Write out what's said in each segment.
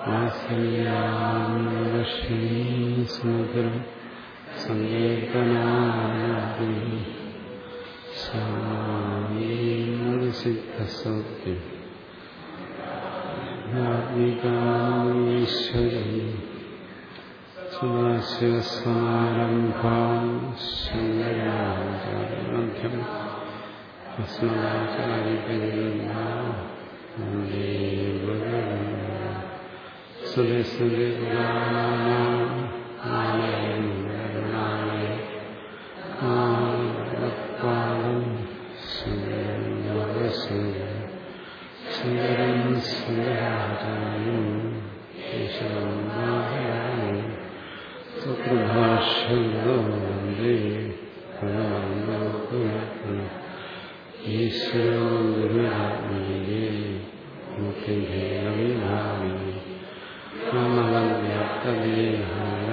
ആസന്യാമീസ്മൃതിൽ സങ്കീർത്തനാദി സിദ്ധസത്യം ആത്മികാമീശ്വരി സദാശിവസമാരംഭാം ശങ്കരാചാര്യമധ്യം സുന്ദരം സുന്ദരാചാര്യം സുപ്രഭാഷേ ഈശ്വരോ ഗുരുരാത്മീയേ മുഖ്യഭേദവിഭാവി വ്യാപ്തദേഹായ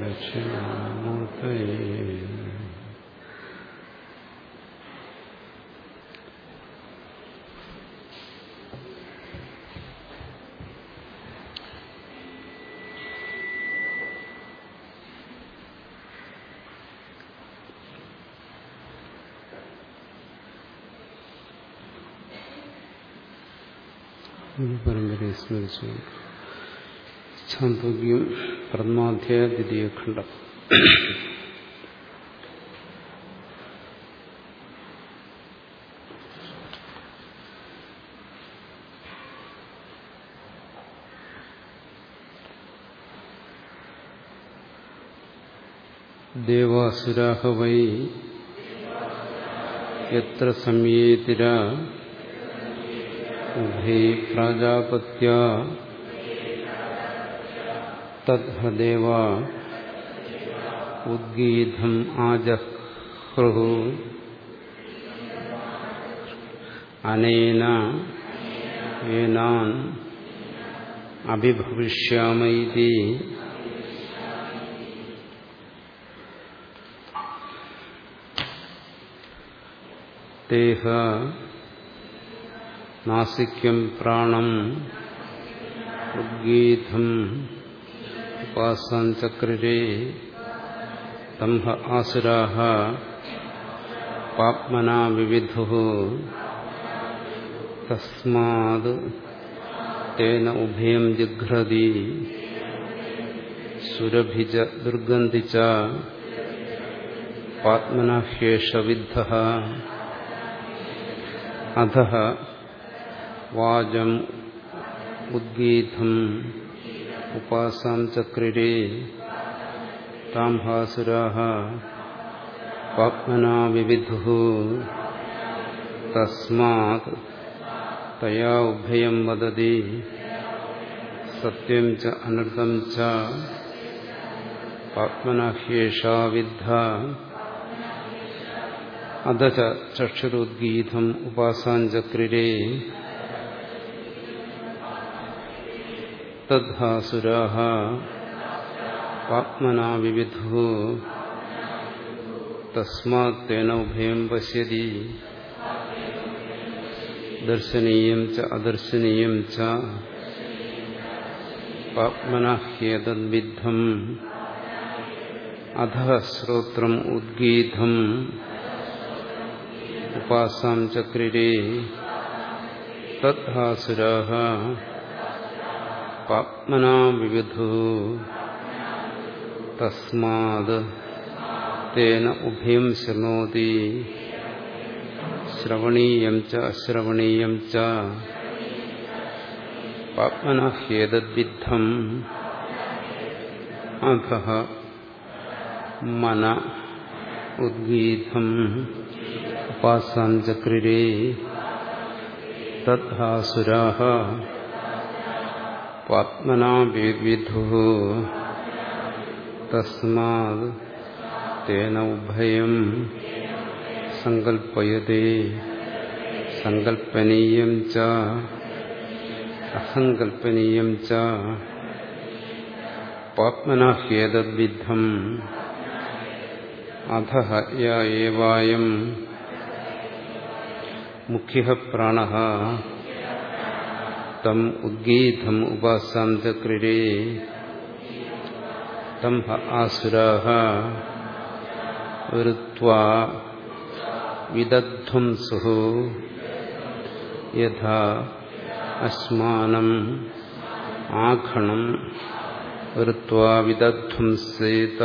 ദക്ഷിണാമൂർത്തയേ പരമ്പരയെ സ്മരിച്ചു छांदोग्य प्रथमाध्याय द्वितीय खंड। देवासुराः वै यत्र संयेतिरा उभे प्राजापत्या। തദ്ഹദേവ ഉദ്ഗീതം ആജഹ്രു അനേന ഏനാൻ അഭിഭവിഷ്യാമൈതി തേഹ നാസിക്യം പ്രാണം ഉദ്ഗീതം ഉപാസഞ്ചക്രേ തംഹ ആസുരാഹ പാപ്മനാ വിവിധു തസ്മാത് തേന ഉഭയം ജിഘ്രതി സുരഭിജ ദുർഗന്ധി ച പാത്മനഹ്യേഷ വിദ്ധ അധ വാചം ഉദ്ഗീതം ഉപാസാം ചക്രിരേ താംഹാസുരാः പാപ്മനാ വിവിധു തസ്മാത് തയാ ഉഭയം വദതി സത്യം ച അനൃതം ച പാപ്മനഹ്യേഷാ വിദ്ധ അധ ചക്ഷുരുദ്ഗീതം ഉപാസാഞ്ചക്രിരേ തദ്ഹാസുരാः പാപ്മനാ വിവിധു തസ്മാത് തേന ഉഭയം പശ്യതി ദർശനീയം ച അദർശനീയം ച പാപ്മനഹ്യേതദ്വിദ്ധം അധ ശ്രോത്രം ഉദ്ഗീതം ഉപാസാം ചക്രിരേ തദ്ഹാസുരാः പാപ്മനാ വിവിധു തസ്മാത് തേന ഉഭയം ശൃണോതി ശ്രവണീയം ച അശ്രവണീയം ച പാപ്മനഹ്യേതദ്വിദ്ധം അധ മന ഉദ്ഗീതം ഉപാസാം ചക്രിരേ തദ്ഹാസുരാः പാത്മനാ വിവിധു തസ്മാത് തേന ഉഭയം സങ്കൽപ്പയതേ സങ്കൽപ്പനീയം ച അസങ്കൽപ്പനീയം ച പാത്മനഹ്യേതദ്വിദ്ധം അധ ഏവായം മുഖ്യ പ്രാണ തം ഉദ്ഗീതം ഉപാസാം ചക്രിരേ തം ആസുരാഹ ഋത്വാ വിദധ്വംസു യഥാ അസ്മാനം ആഖണം ഋത്വാ വിദധ്വംസേത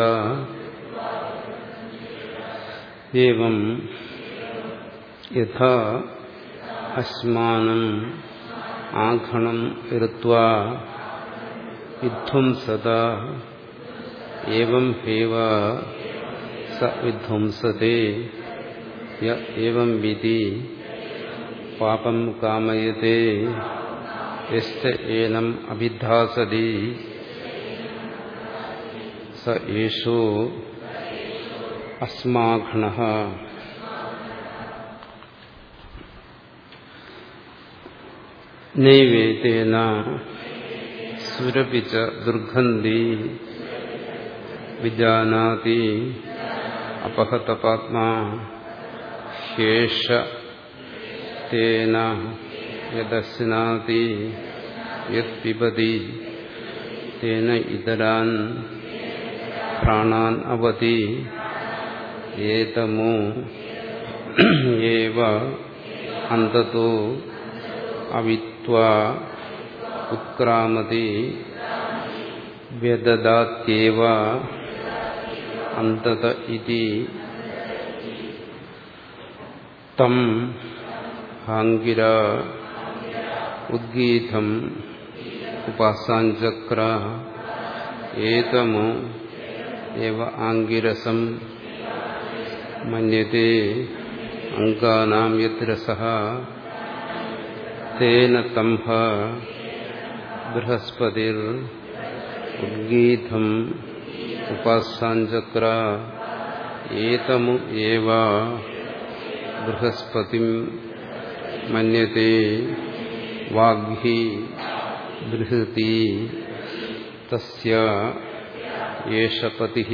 ഏവം യഥാ അസ്മാനം ആഘണം ഋത്വാ വിധ്വംസത ഏവം ഹേവ സ വിധ്വംസത്തെ ഏവം വിധി പാപം കാമയത്തെ ഏനം അഭിധാസതി സ യേഷോ അസ്മാഘണ നൈവേദേന സുരപിച്ച ദുർഗന്ധി വിജാനാതി അപഹതപാത്മാ ശേഷ തേന യദശ്നാതി യത് പിബതി തേന ഇതരാൻ പ്രാണാൻ അവതി ഏതമോ ഏവ അന്തതോ അവിത്വാ ഉത്ക്രാമതി വ്യദദാത്യേവ അന്തത ഇതി തം ഹാംഗിര ഉദ്ഗീതം ഉപാസാഞ്ചക്ര ഏതമോ ഏവ ആംഗിരസം മന്യത്തെ അംഗാനാം യദ്രസഃ तेन तम्भ बृहस्पतिर् उद्गीढम् उपासञ्चक्र एतमु एव बृहस्पतिम् मन्यते वाग्ही बृहति तस्य एष पतिः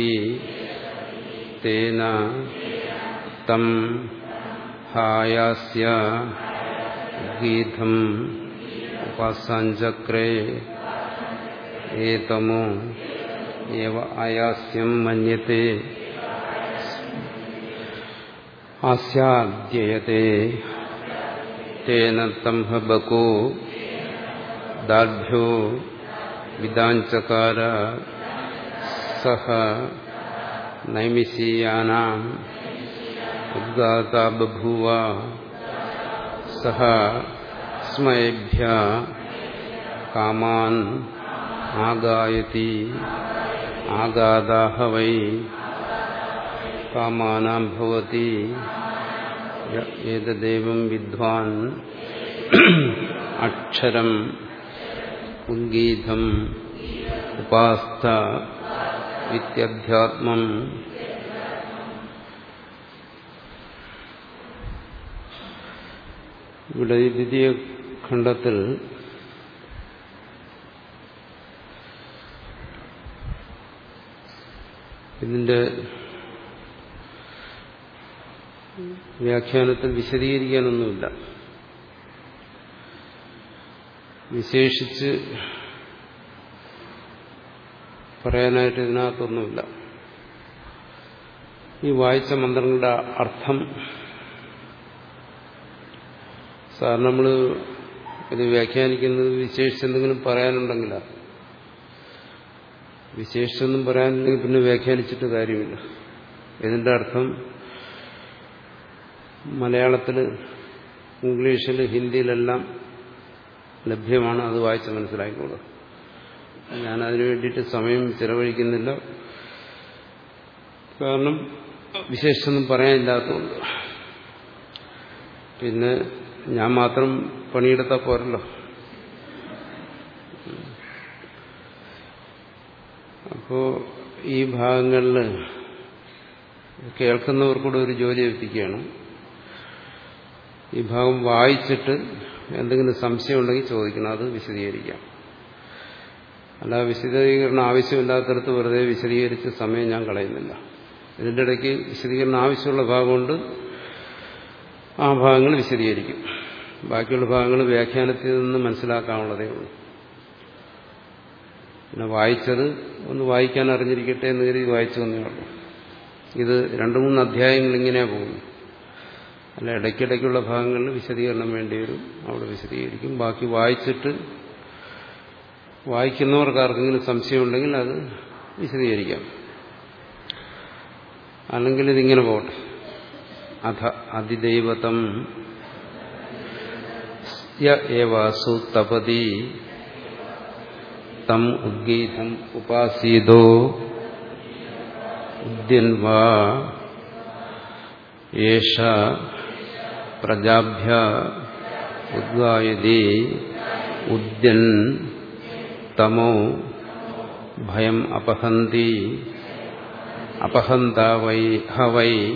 तेन तम् आयास्य ഗീതം ഉപാസാഞ്ചക്രേ ഏതമോ ഏവ ആയാസ്യം മന്യത്തെ ആസ്യാദ്യയത്തെ തേന തംഹബകോ ദാർഢ്യോ വിദാഞ്ചകാര സഹ നൈമിഷീയാനാം ഉദ്ഗാത ബഭൂവ സഹ സ്മയേഭ്യ കാമാൻ ആഗായതി ആഗാദാഹ വൈ കാമാനാം ഭവതി ഏതദേവം വിദ്വാൻ അക്ഷരം ഉദ്ഗീതം ഉപാസ്ഥ ഇത്യധ്യാത്മം ഇവിടെ ഈ ദ്വിതീയ ഖണ്ഡത്തിൽ ഇതിന്റെ വ്യാഖ്യാനത്തിൽ വിശദീകരിക്കാനൊന്നുമില്ല. വിശേഷിച്ച് പറയാനായിട്ട് ഇതിനകത്തൊന്നുമില്ല. ഈ വായിച്ച മന്ത്രങ്ങളുടെ അർത്ഥം സാർ നമ്മൾ ഇത് വ്യാഖ്യാനിക്കുന്നത് വിശേഷിച്ച് എന്തെങ്കിലും പറയാനുണ്ടെങ്കിലാ? വിശേഷിച്ചൊന്നും പറയാനില്ലെങ്കിൽ പിന്നെ വ്യാഖ്യാനിച്ചിട്ട് കാര്യമില്ല. ഇതിന്റെ അർത്ഥം മലയാളത്തിൽ ഇംഗ്ലീഷിൽ ഹിന്ദിയിലെല്ലാം ലഭ്യമാണ് അത് വായിച്ച് മനസ്സിലാക്കിക്കോളൂ ഞാൻ അതിനു വേണ്ടിയിട്ട് സമയം ചിലവഴിക്കുന്നില്ല. കാരണം വിശേഷിച്ചൊന്നും പറയാനില്ലാത്തതുകൊണ്ട്. പിന്നെ ഞാൻ മാത്രം പണിയെടുത്താൽ പോരല്ലോ. അപ്പോ ഈ ഭാഗങ്ങളിൽ കേൾക്കുന്നവർക്കൂടെ ഒരു ജോലി ഏൽപ്പിക്കുകയാണ് ഈ ഭാഗം വായിച്ചിട്ട് എന്തെങ്കിലും സംശയം ഉണ്ടെങ്കിൽ ചോദിക്കണം അത് വിശദീകരിക്കാം. അല്ല വിശദീകരണം ആവശ്യമില്ലാത്തടത്ത് വെറുതെ വിശദീകരിച്ച സമയം ഞാൻ കളയുന്നില്ല. ഇതിന്റെ ഇടയ്ക്ക് വിശദീകരണം ആവശ്യമുള്ള ഭാഗമുണ്ട്. ആ ഭാഗങ്ങൾ വിശദീകരിക്കും. ബാക്കിയുള്ള ഭാഗങ്ങൾ വ്യാഖ്യാനത്തിൽ നിന്ന് മനസ്സിലാക്കാനുള്ളതേ ഉള്ളൂ. പിന്നെ വായിച്ചത് ഒന്ന് വായിക്കാൻ അറിഞ്ഞിരിക്കട്ടെ എന്ന് കരുതി വായിച്ചു വന്നേ ഉള്ളൂ. ഇത് രണ്ടു മൂന്ന് അധ്യായങ്ങൾ ഇങ്ങനെ പോകുന്നു അല്ല ഇടയ്ക്കിടയ്ക്കുള്ള ഭാഗങ്ങളിൽ വിശദീകരണം വേണ്ടി വരും. അവിടെ വിശദീകരിക്കും. ബാക്കി വായിച്ചിട്ട് വായിക്കുന്നവർക്ക് ആർക്കെങ്കിലും സംശയമുണ്ടെങ്കിൽ അത് വിശദീകരിക്കാം. അല്ലെങ്കിൽ ഇതിങ്ങനെ പോട്ടെ അധ അതിദൈവതം. യേവാസു തപതി. തം ഉദ്ഗീതം ഉപാസീതോ. ഉദ്യൻവാ യേഷ പ്രജാഭ്യ. ഉദ്ഗായതി ഉദ്യൻ തമോ. ഭയം അപഹന്തി. അപഹന്ത വൈ ഹവൈ.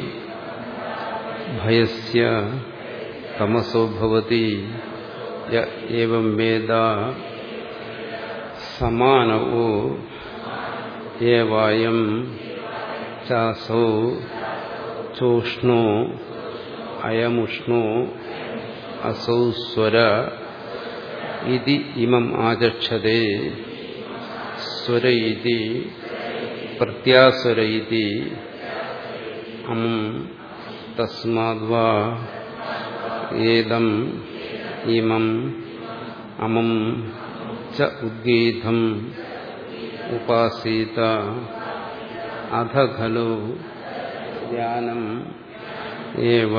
ഭയസ്യ തമസോഭവതി യം വേദ സമാനവോ ഏവായം ചാസോ ചൂഷ്ണോ അയമുഷ്ണോ അസൗ സ്വര ഇതി ഇമം ആചക്ഷതേ സ്വര ഇതി പ്രത്യാസ്വര ഇതി അമം തസ്മാദ്വാ ഏതം ഇമം അമം ച ഉദ്ഗീതം ഉപാസീത അധ ഖലു ധ്യാനം ഏവ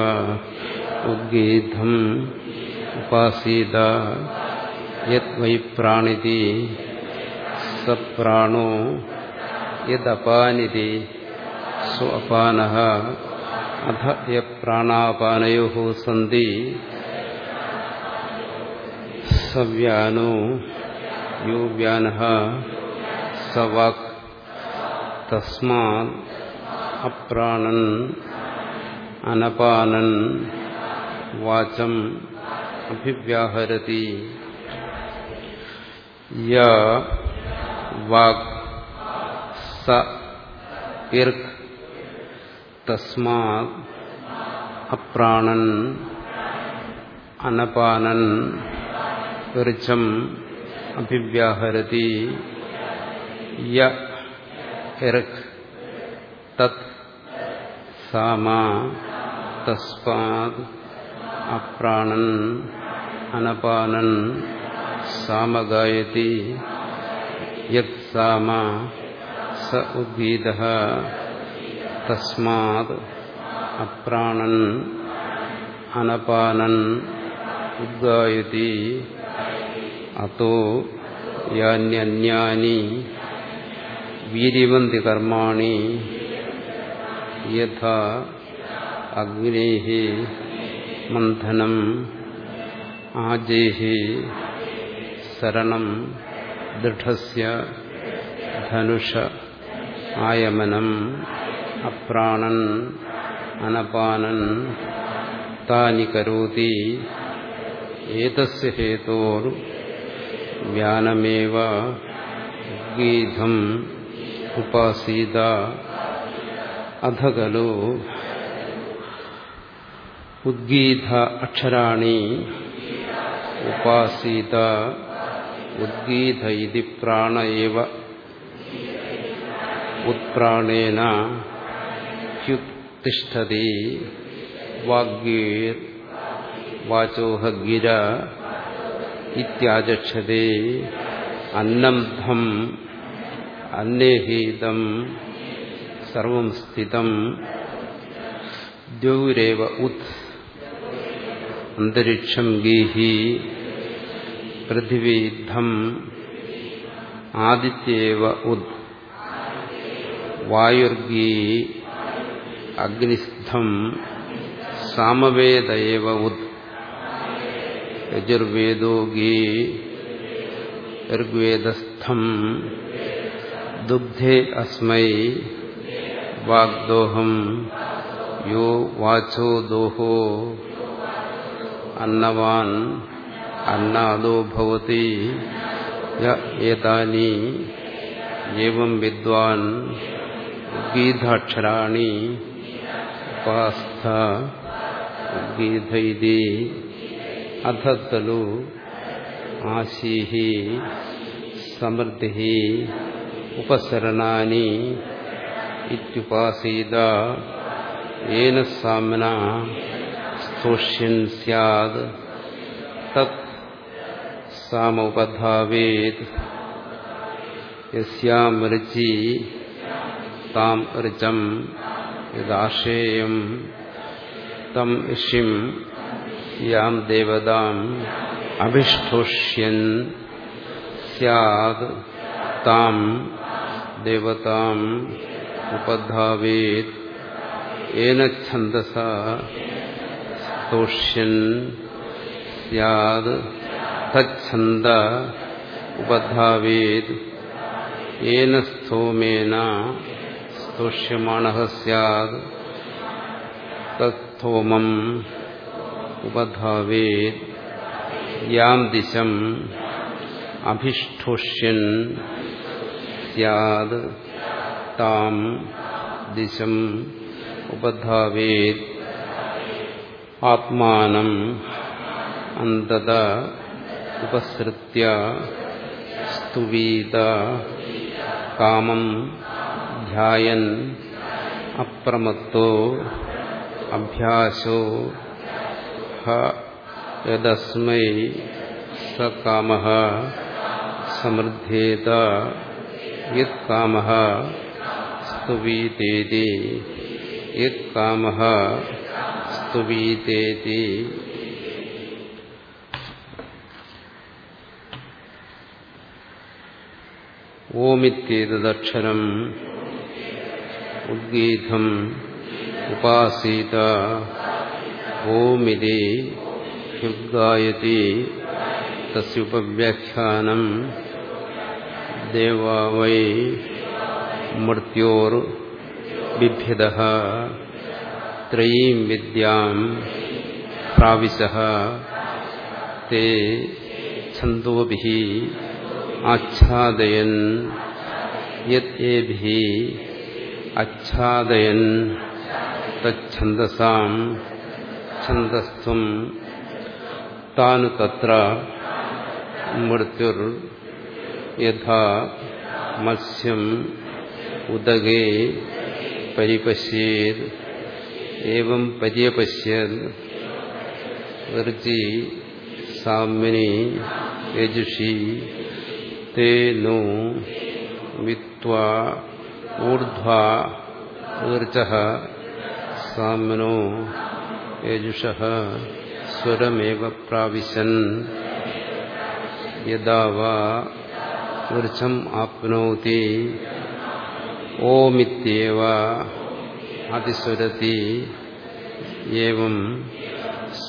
ഉദ്ഗീതം ഉപാസീത യൈ പ്രാണിതി സ പ്രാണോ യദപാനിതി സോ അപാന അധ യ പ്രാണാപാനയോ സന്തി സവ്യാനോ യോ വ്യാന സ തസ്മാ അപ്രാണൻ അനപാനൻ വാചം അഭിവ്യാഹരതി യ വാക് സ ഇർക്ക് തസ്മാത് അപ്രാണൻ അനപാനൻ ഋച്ചം അഭിവ്യാഹരതി യ എറക് തത് സാമാ തസ്മാത് അപ്രാണൻ അനപാനൻ സാമഗായതി യത് സാമാ സ ഉദ്ഗീത തസ്മാത് അപ്രാണൻ അനപാനൻ ഉദ്ഗായതി അതോ യാന്യന്യാനി വീര്യവന്തി കർമാണി യഥാ അഗ്നേः മന്ധനം ആജേः ശരണം ദൃഢസ്യ ധനുഷ ആയമനം അപ്രാണൻ അനപാനൻ താനി കരോതി ഏതസ്യ ഹേതോർ വ്യാനമേവ ഗീതം ഉപാസീത അധകലോ ഉദ്ഗീത അക്ഷരാണി ഉപാസീത ഉദ്ഗീത ഇതി പ്രാണ ഉത്പ്രാണേന तिष्ठति। वाग्येर् वाचो हगिरा इत्याचक्षते अन्नम्भम् अन्नेहीतम् सर्वं स्थितम् द्यौरेव उत् अन्तरिक्षम् गीहि पृथिवीद्धम् आदित्येव उद्। वायुर्गी അഗ്നിസ്ഥം സാമവേദ ഏവ ഉത് യജുർവേദോ ഗീ ഋഗ്വേദസ്ഥം ദുഗ്ധേ അസ്മൈ വാഗ്ദോഹം യോ വാചോ ദോഹോ അന്നവാൻ അന്നാദോ ഭവതി ഏതാനി ഏവം വിദ്വാൻ ഉദ്ഗീതാക്ഷരാണി ഉദ്ഗീത ഇതി അധത്തലു ആശീഹി സമൃദ്ധി ഉപസരണാനി ഇത്യുപാസീത ഏന സാമന സ്തോഷ്യൻ സ്യാദ് തത് സാമുപധാവേത് യസ്യാം രുചി താം ഋചം യദാശേയം തം ഇഷിം യാം ദേവതാം അഭിഷ്ഠുഷ്യൻ. സ്യാദ് താം ദേവതാം ഉപധാവേത് ഏന ഛന്ദസ സ്തോഷ്യൻ. സ്യാദ് തച്ഛന്ദ ഉപധാവേത് ഏന സ്ഥോമേന സ്തോഷ്യമാണ സ്യാദ് തത്ഥോമം ഉപധാവേത്. യാം ദിശം അഭിഷ്ടോഷ്യൻ സ്യാദ് താം ദിശം ഉപധാവേത്. ആത്മാനം അന്തത ഉപസൃത്യ സ്തുവീത. കാമം ധ്യായൻ അപ്രമത്തോ അഭ്യാസോ. ഹസ്മൈ സ കാമ സമൃദ്ധേത യത് കാമ സ്തുവീതേതി യത് സ്തുവീതേതി. ഓമിത്യേതദക്ഷരം उद्गीतम् उपासीत। ओमिति ह्युद्गायति तस्योपव्याख्यानम् देवा वै मृत्योर्बिभ्यदः। त्रयीम् विद्याम् प्राविशः। ते छन्दोभिः आच्छादयन्। यत् एभिः ആച്ഛാദയൻ തച്ഛന്ദസാം ഛന്ദസ്ത്വം താനു തത്ര മൃത്യുർ യഥാ മത്സ്യം ഉദകേ പരിപശ്യേത് ഏവം പര്യപശ്യത് ഋചി സാമ്യനി യജുഷി തേ നോ വിത്വാ ഊർധ്വ ഊർജ സാമനോ യജുഷ സ്വരമേവ പ്രാവിശൻ. യഥാ വാ ഊർജം ആപ്നോതി. ഓമിത്യേവ അതിസ്വരതി. ഏവം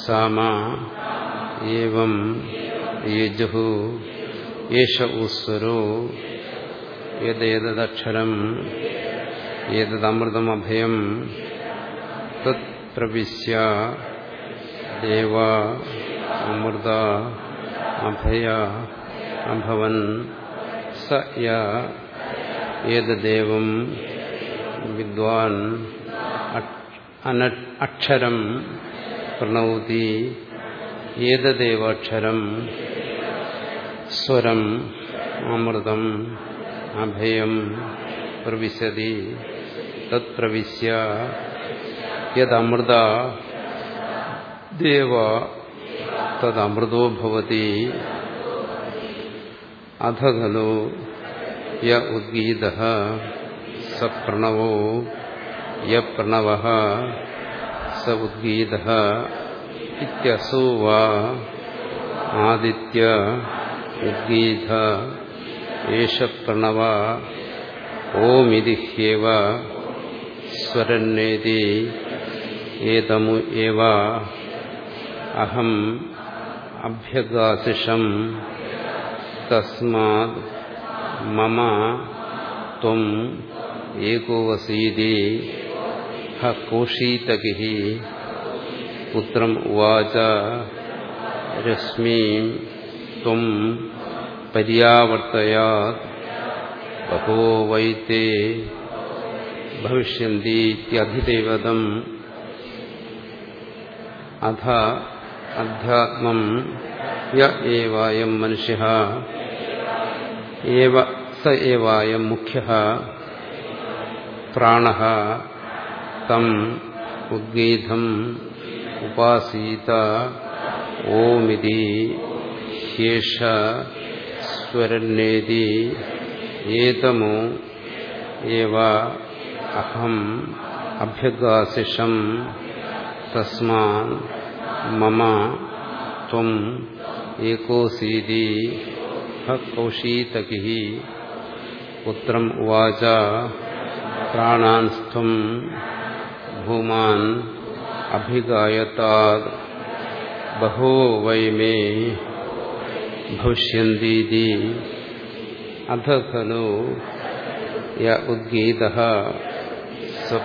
സാമ ഏവം യജു. യേശ ഉസ്വരോ യദേതദക്ഷരം ഏതദമൃതമഭയം തത് പ്രവിശ്യ ദേവ അമൃത അഭയ അഭവൻ സ ഏതദേവം വിദ്വാൻ അക്ഷരം പ്രണൗതി ഏതദേവാക്ഷരം സ്വരം അമൃതം അഭയം പ്രവിശതി തത്പ്രവിശ്യ യദമൃത ദേവ തദമൃതോ ഭവതി അധ ഖലു യ ഉദ്ഗീത സ പ്രണവോ യ പ്രണവ സ ഉദ്ഗീത ഇത്യസോ വാ ആദിത്യ ഉദ്ഗീത ഏഷ പ്രണവ ഓമിതി ഹ്യേവ സ്വരന്നേതി ഏതമു ഏവ അഹം അഭ്യഗാസിഷം തസ്മാത് മമ ത്വം ഏകോവസീതി ഹ കോഷീതകി പുത്രം ഉവാച രശ്മീം ത്വം പര്യാവർത്തയാത് ബഹോ വൈത്തെ ഭവിഷ്യന്തി ഇത്യധിദേവതം അഥ അധ്യാത്മം യ ഏവായം മനുഷ്യ ഏവ സ ഏവായം മുഖ്യ പ്രാണ തം ഉദ്ഗീതം ഉപാസീത ഓമിതി ईश्वरन्नेति एतमो एव अहम् अभ्यगाशिषम् तस्मान् मम त्वम् एकोऽसीति कौशीतकिः पुत्रम् उवाच प्राणांस्त्वम् भूमान् अभिगायताद् बहो वै मे ഭവിഷ്യന്തീതി അധ ഖലു യ ഉദ്ഗീത സ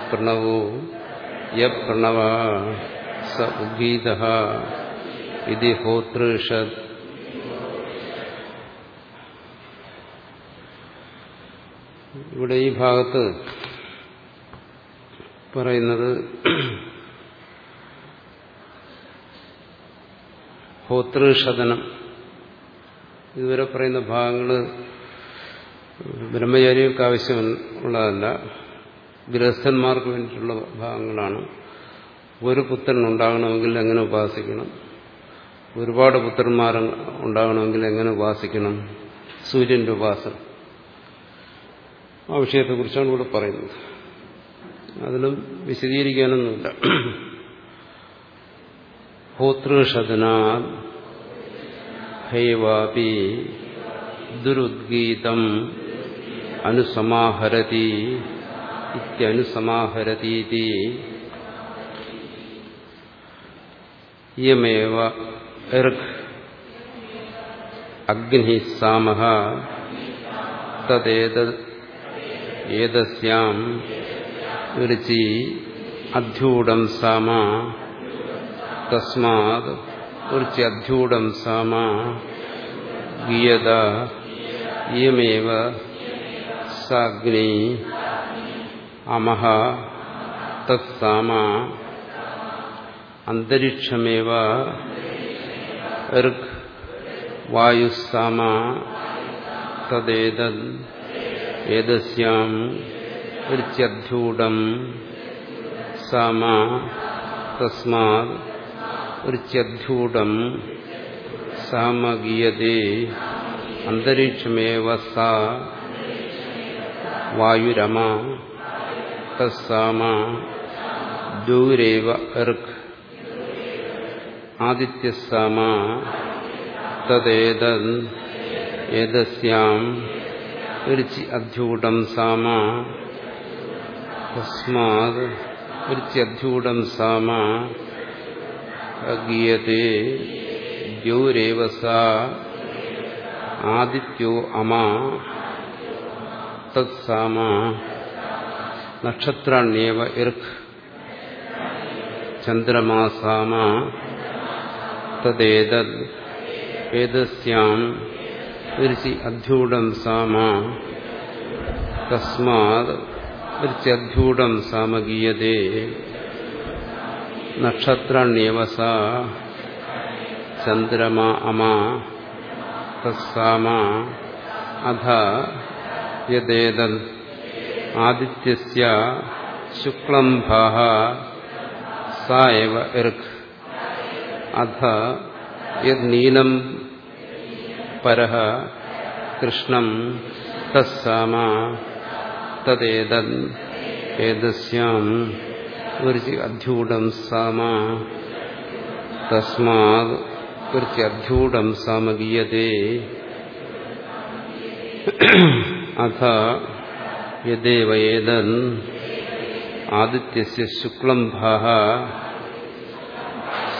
യ പ്രണവ സ ഉദ്ഗീത ഇതി ഹോതൃഷത് ഇവിടെ ഈ ഭാഗത്ത് പറയുന്നത് ഹോതൃഷതനം ഇതുവരെ പറയുന്ന ഭാഗങ്ങൾ ബ്രഹ്മചാരികൾക്ക് ആവശ്യമുള്ളതല്ല ഗൃഹസ്ഥന്മാർക്ക് വേണ്ടിയിട്ടുള്ള ഭാഗങ്ങളാണ്. ഒരു പുത്രൻ ഉണ്ടാകണമെങ്കിൽ എങ്ങനെ ഉപാസിക്കണം? ഒരുപാട് പുത്രന്മാർ ഉണ്ടാകണമെങ്കിൽ എങ്ങനെ ഉപാസിക്കണം? സൂര്യന്റെ ഉപാസനം. ആ വിഷയത്തെക്കുറിച്ചാണ് ഇവിടെ പറയുന്നത്. അതിലും വിശദീകരിക്കാനൊന്നുമില്ല. ഹോതൃഷദനാ ഹൈവാപി ദുരുദ്ഗീതം അനുസമാഹരതി ഇത്യനുസമാഹരതീതി യമേവ ഋഗ് അഗ്നി സാമഹ തദ്ദേത ഏതസ്യാം രുചി അധ്യൂഢം സാമ തസ്മാത് രുചി അധ്യൂഢം സാമ ഗീയത ഇയമേവ സാഗ്നി അമഹ തത്സാമ അന്തരീക്ഷമേവ ഋഗ് വായുസാമ തദ്ദേതത് ഏതസ്യാം ഋച്യധ്യൂഢം സാമ തസ്മാത് ഋച്യധ്യൂഢം സാമ ഗീയതേ അന്തരീക്ഷമേവ സാ വായുരമ തസ്സാമ ദൂരേവ എർക്ക് ആദിത്യസാമ തദ്ദേതത് ഏതസ്യാം ഋച്ചി അധ്യൂഢം സാമ തസ്മാത് ഋച്ചി അധ്യൂഢം സാമ ഗീയത്തെ ദ്യൗരേവ സാ ആദിത്യോ അമാ തത്സാമ നക്ഷത്രാണ്യേവ ഇർക്ക് ചന്ദ്രമാസാമ തദ്ദേതത് ഏതസ്യാം ഋഷി അധ്യൂഢം സാമ തസ്മാത് ഋഷി അധ്യൂഢം സാമഗീയതേ നക്ഷത്രാണ്യേവ സാ ചന്ദ്രമ അമ തസ്സാമ അധ യദേതത് ആദിത്യസ്യ ശുക്ലം ഭാഹ സാ എവ ഋഗ് അധ യദ്നീലം പരഹ കൃഷ്ണം തസ്സാമ തദ്ദേതത് ഏതസ്യാം. ഋചി അധ്യൂഢം സാമ. തസ്മാത് ഋചി അധ്യൂഢം സാമഗീയതേ അഥ യദേവേദൻ ആദിത്യ ആദിത്യസ്യ ശുക്ലം ഭാഹ.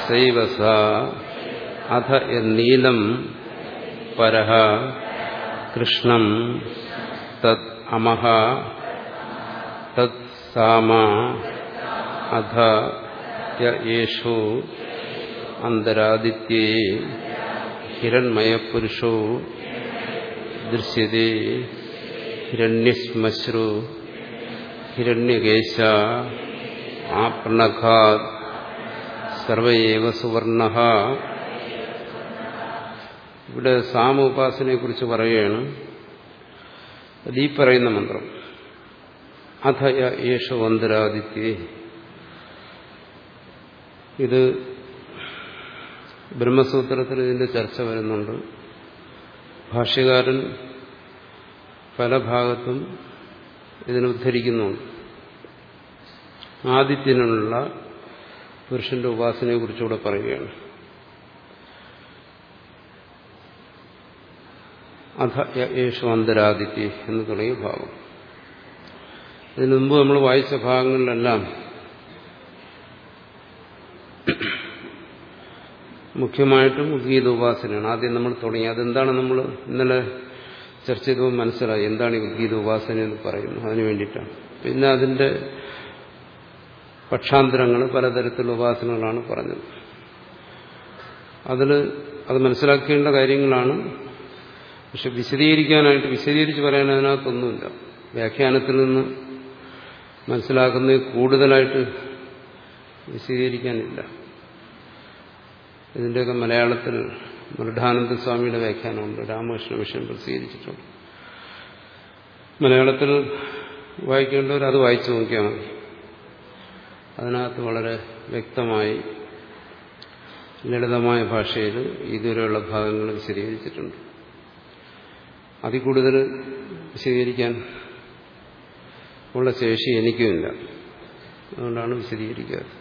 സൈവ സ. അഥ എന്നീലം പരഃ കൃഷ്ണം തത് അമഹ. തത് സാമ. അധ യേഷു അന്തരാദിത്യേ ഹിരൺമയപുരുഷോ ദൃശ്യത്തെ ഹിരണ്യശ്മശ്രു ഹിരണ്യകേശ ആപ്രണഘാത് സർവയേവ സുവർണ ഇവിടെ സാമ ഉപാസനയെ കുറിച്ച് പറയുകയാണ് ഈ പറയുന്ന മന്ത്രം. അഥയ യേശോ വന്തരാദിത്യ ഇത് ബ്രഹ്മസൂത്രത്തിൽ ഇതിന്റെ ചർച്ച വരുന്നുണ്ട്. ഭാഷ്യകാരൻ പല ഭാഗത്തും ഇതിനുദ്ധരിക്കുന്നുണ്ട് ആദിത്യനുള്ള പുരുഷന്റെ ഉപാസനയെ കുറിച്ചുകൂടെ പറയുകയാണ്. അധ യേശു അന്തരാദിത്യ എന്ന് തുടങ്ങിയ ഭാഗം. ഇതിനു മുമ്പ് നമ്മൾ വായിച്ച ഭാഗങ്ങളിലെല്ലാം മുഖ്യമായിട്ടും ഉദ്ഗീത ഉപാസനയാണ് ആദ്യം നമ്മൾ തുടങ്ങി. അതെന്താണ് നമ്മൾ ഇന്നലെ ചർച്ച ചെയ്തപ്പോൾ മനസ്സിലായി. എന്താണ് ഈ ഉദ്ഗീത ഉപാസന എന്ന് പറയുന്നത്. അതിനു വേണ്ടിയിട്ടാണ്. പിന്നെ അതിന്റെ പക്ഷാന്തരങ്ങൾ പലതരത്തിലുള്ള ഉപാസനകളാണ് പറഞ്ഞത്. അതിൽ അത് മനസ്സിലാക്കേണ്ട കാര്യങ്ങളാണ്. പക്ഷെ വിശദീകരിക്കാനായിട്ട് വിശദീകരിച്ച് പറയാൻ അതിനകത്തൊന്നുമില്ല. വ്യാഖ്യാനത്തിൽ നിന്ന് മനസ്സിലാക്കുന്നത് കൂടുതലായിട്ട് വിശദീകരിക്കാനില്ല. ഇതിന്റെയൊക്കെ മലയാളത്തിൽ മൃഢാനന്ദ സ്വാമിയുടെ വ്യാഖ്യാനമുണ്ട്. രാമകൃഷ്ണ വിഷയം പ്രസിദ്ധീകരിച്ചിട്ടുണ്ട്. മലയാളത്തിൽ വായിക്കേണ്ടവർ അത് വായിച്ചു നോക്കിയാൽ മതി. അതിനകത്ത് വളരെ വ്യക്തമായി ലളിതമായ ഭാഷയിൽ ഇതുവരെയുള്ള ഭാഗങ്ങൾ വിശദീകരിച്ചിട്ടുണ്ട്. അതിൽ കൂടുതൽ വിശദീകരിക്കാൻ ഉള്ള ശേഷി എനിക്കുമില്ല. അതുകൊണ്ടാണ് വിശദീകരിക്കാറ്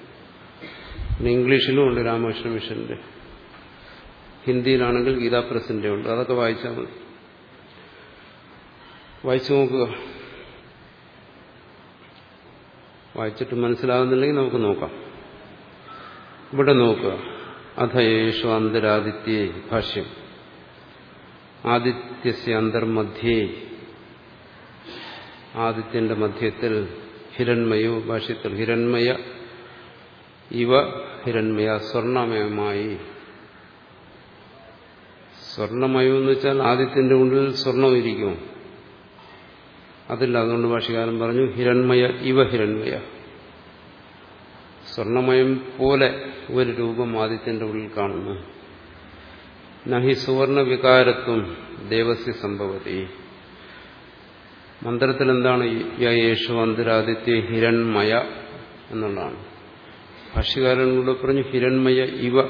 ഇംഗ്ലീഷിലും ഉണ്ട് രാമകൃഷ്ണ മിഷന്റെ. ഹിന്ദിയിലാണെങ്കിൽ ഗീതാ പ്രസിന്റെ ഉണ്ട്. അതൊക്കെ വായിച്ചാൽ മതി. വായിച്ചു നോക്കുക. വായിച്ചിട്ട് മനസ്സിലാകുന്നില്ലെങ്കിൽ നമുക്ക് നോക്കാം. ഇവിടെ നോക്കുക. അഥയേഷു അന്തരാദിത്യേ ഭാഷ്യം. ആദിത്യസ്യ അന്തർമധ്യേ. ആദിത്യന്റെ മധ്യത്തിൽ ഹിരൺമയോ ഭാഷ്യത്തിൽ ഹിരൺമയ ഇവ ഹിരൺമയ സ്വർണമയമായി. സ്വർണമയം എന്ന് വെച്ചാൽ ആദ്യത്തിന്റെ ഉള്ളിൽ സ്വർണം ഇരിക്കും അതില്ല അതുകൊണ്ട് ഭാഷകാലം പറഞ്ഞു ഹിരൺമയ ഇവ ഹിരൺമയ സ്വർണമയം പോലെ ഒരു രൂപം ആദിത്യന്റെ ഉള്ളിൽ കാണുന്നു. നഹി സുവർണ വികാരത്വം ദേവസ്യ സംഭവതി. മന്ത്രത്തിൽ എന്താണ് യേശു അന്തരാദിത്യ ഹിരൺമയ എന്നുള്ളതാണ്. ഭാഷ്യകാരൻ പറഞ്ഞു ഹിരൺമയ ഇവ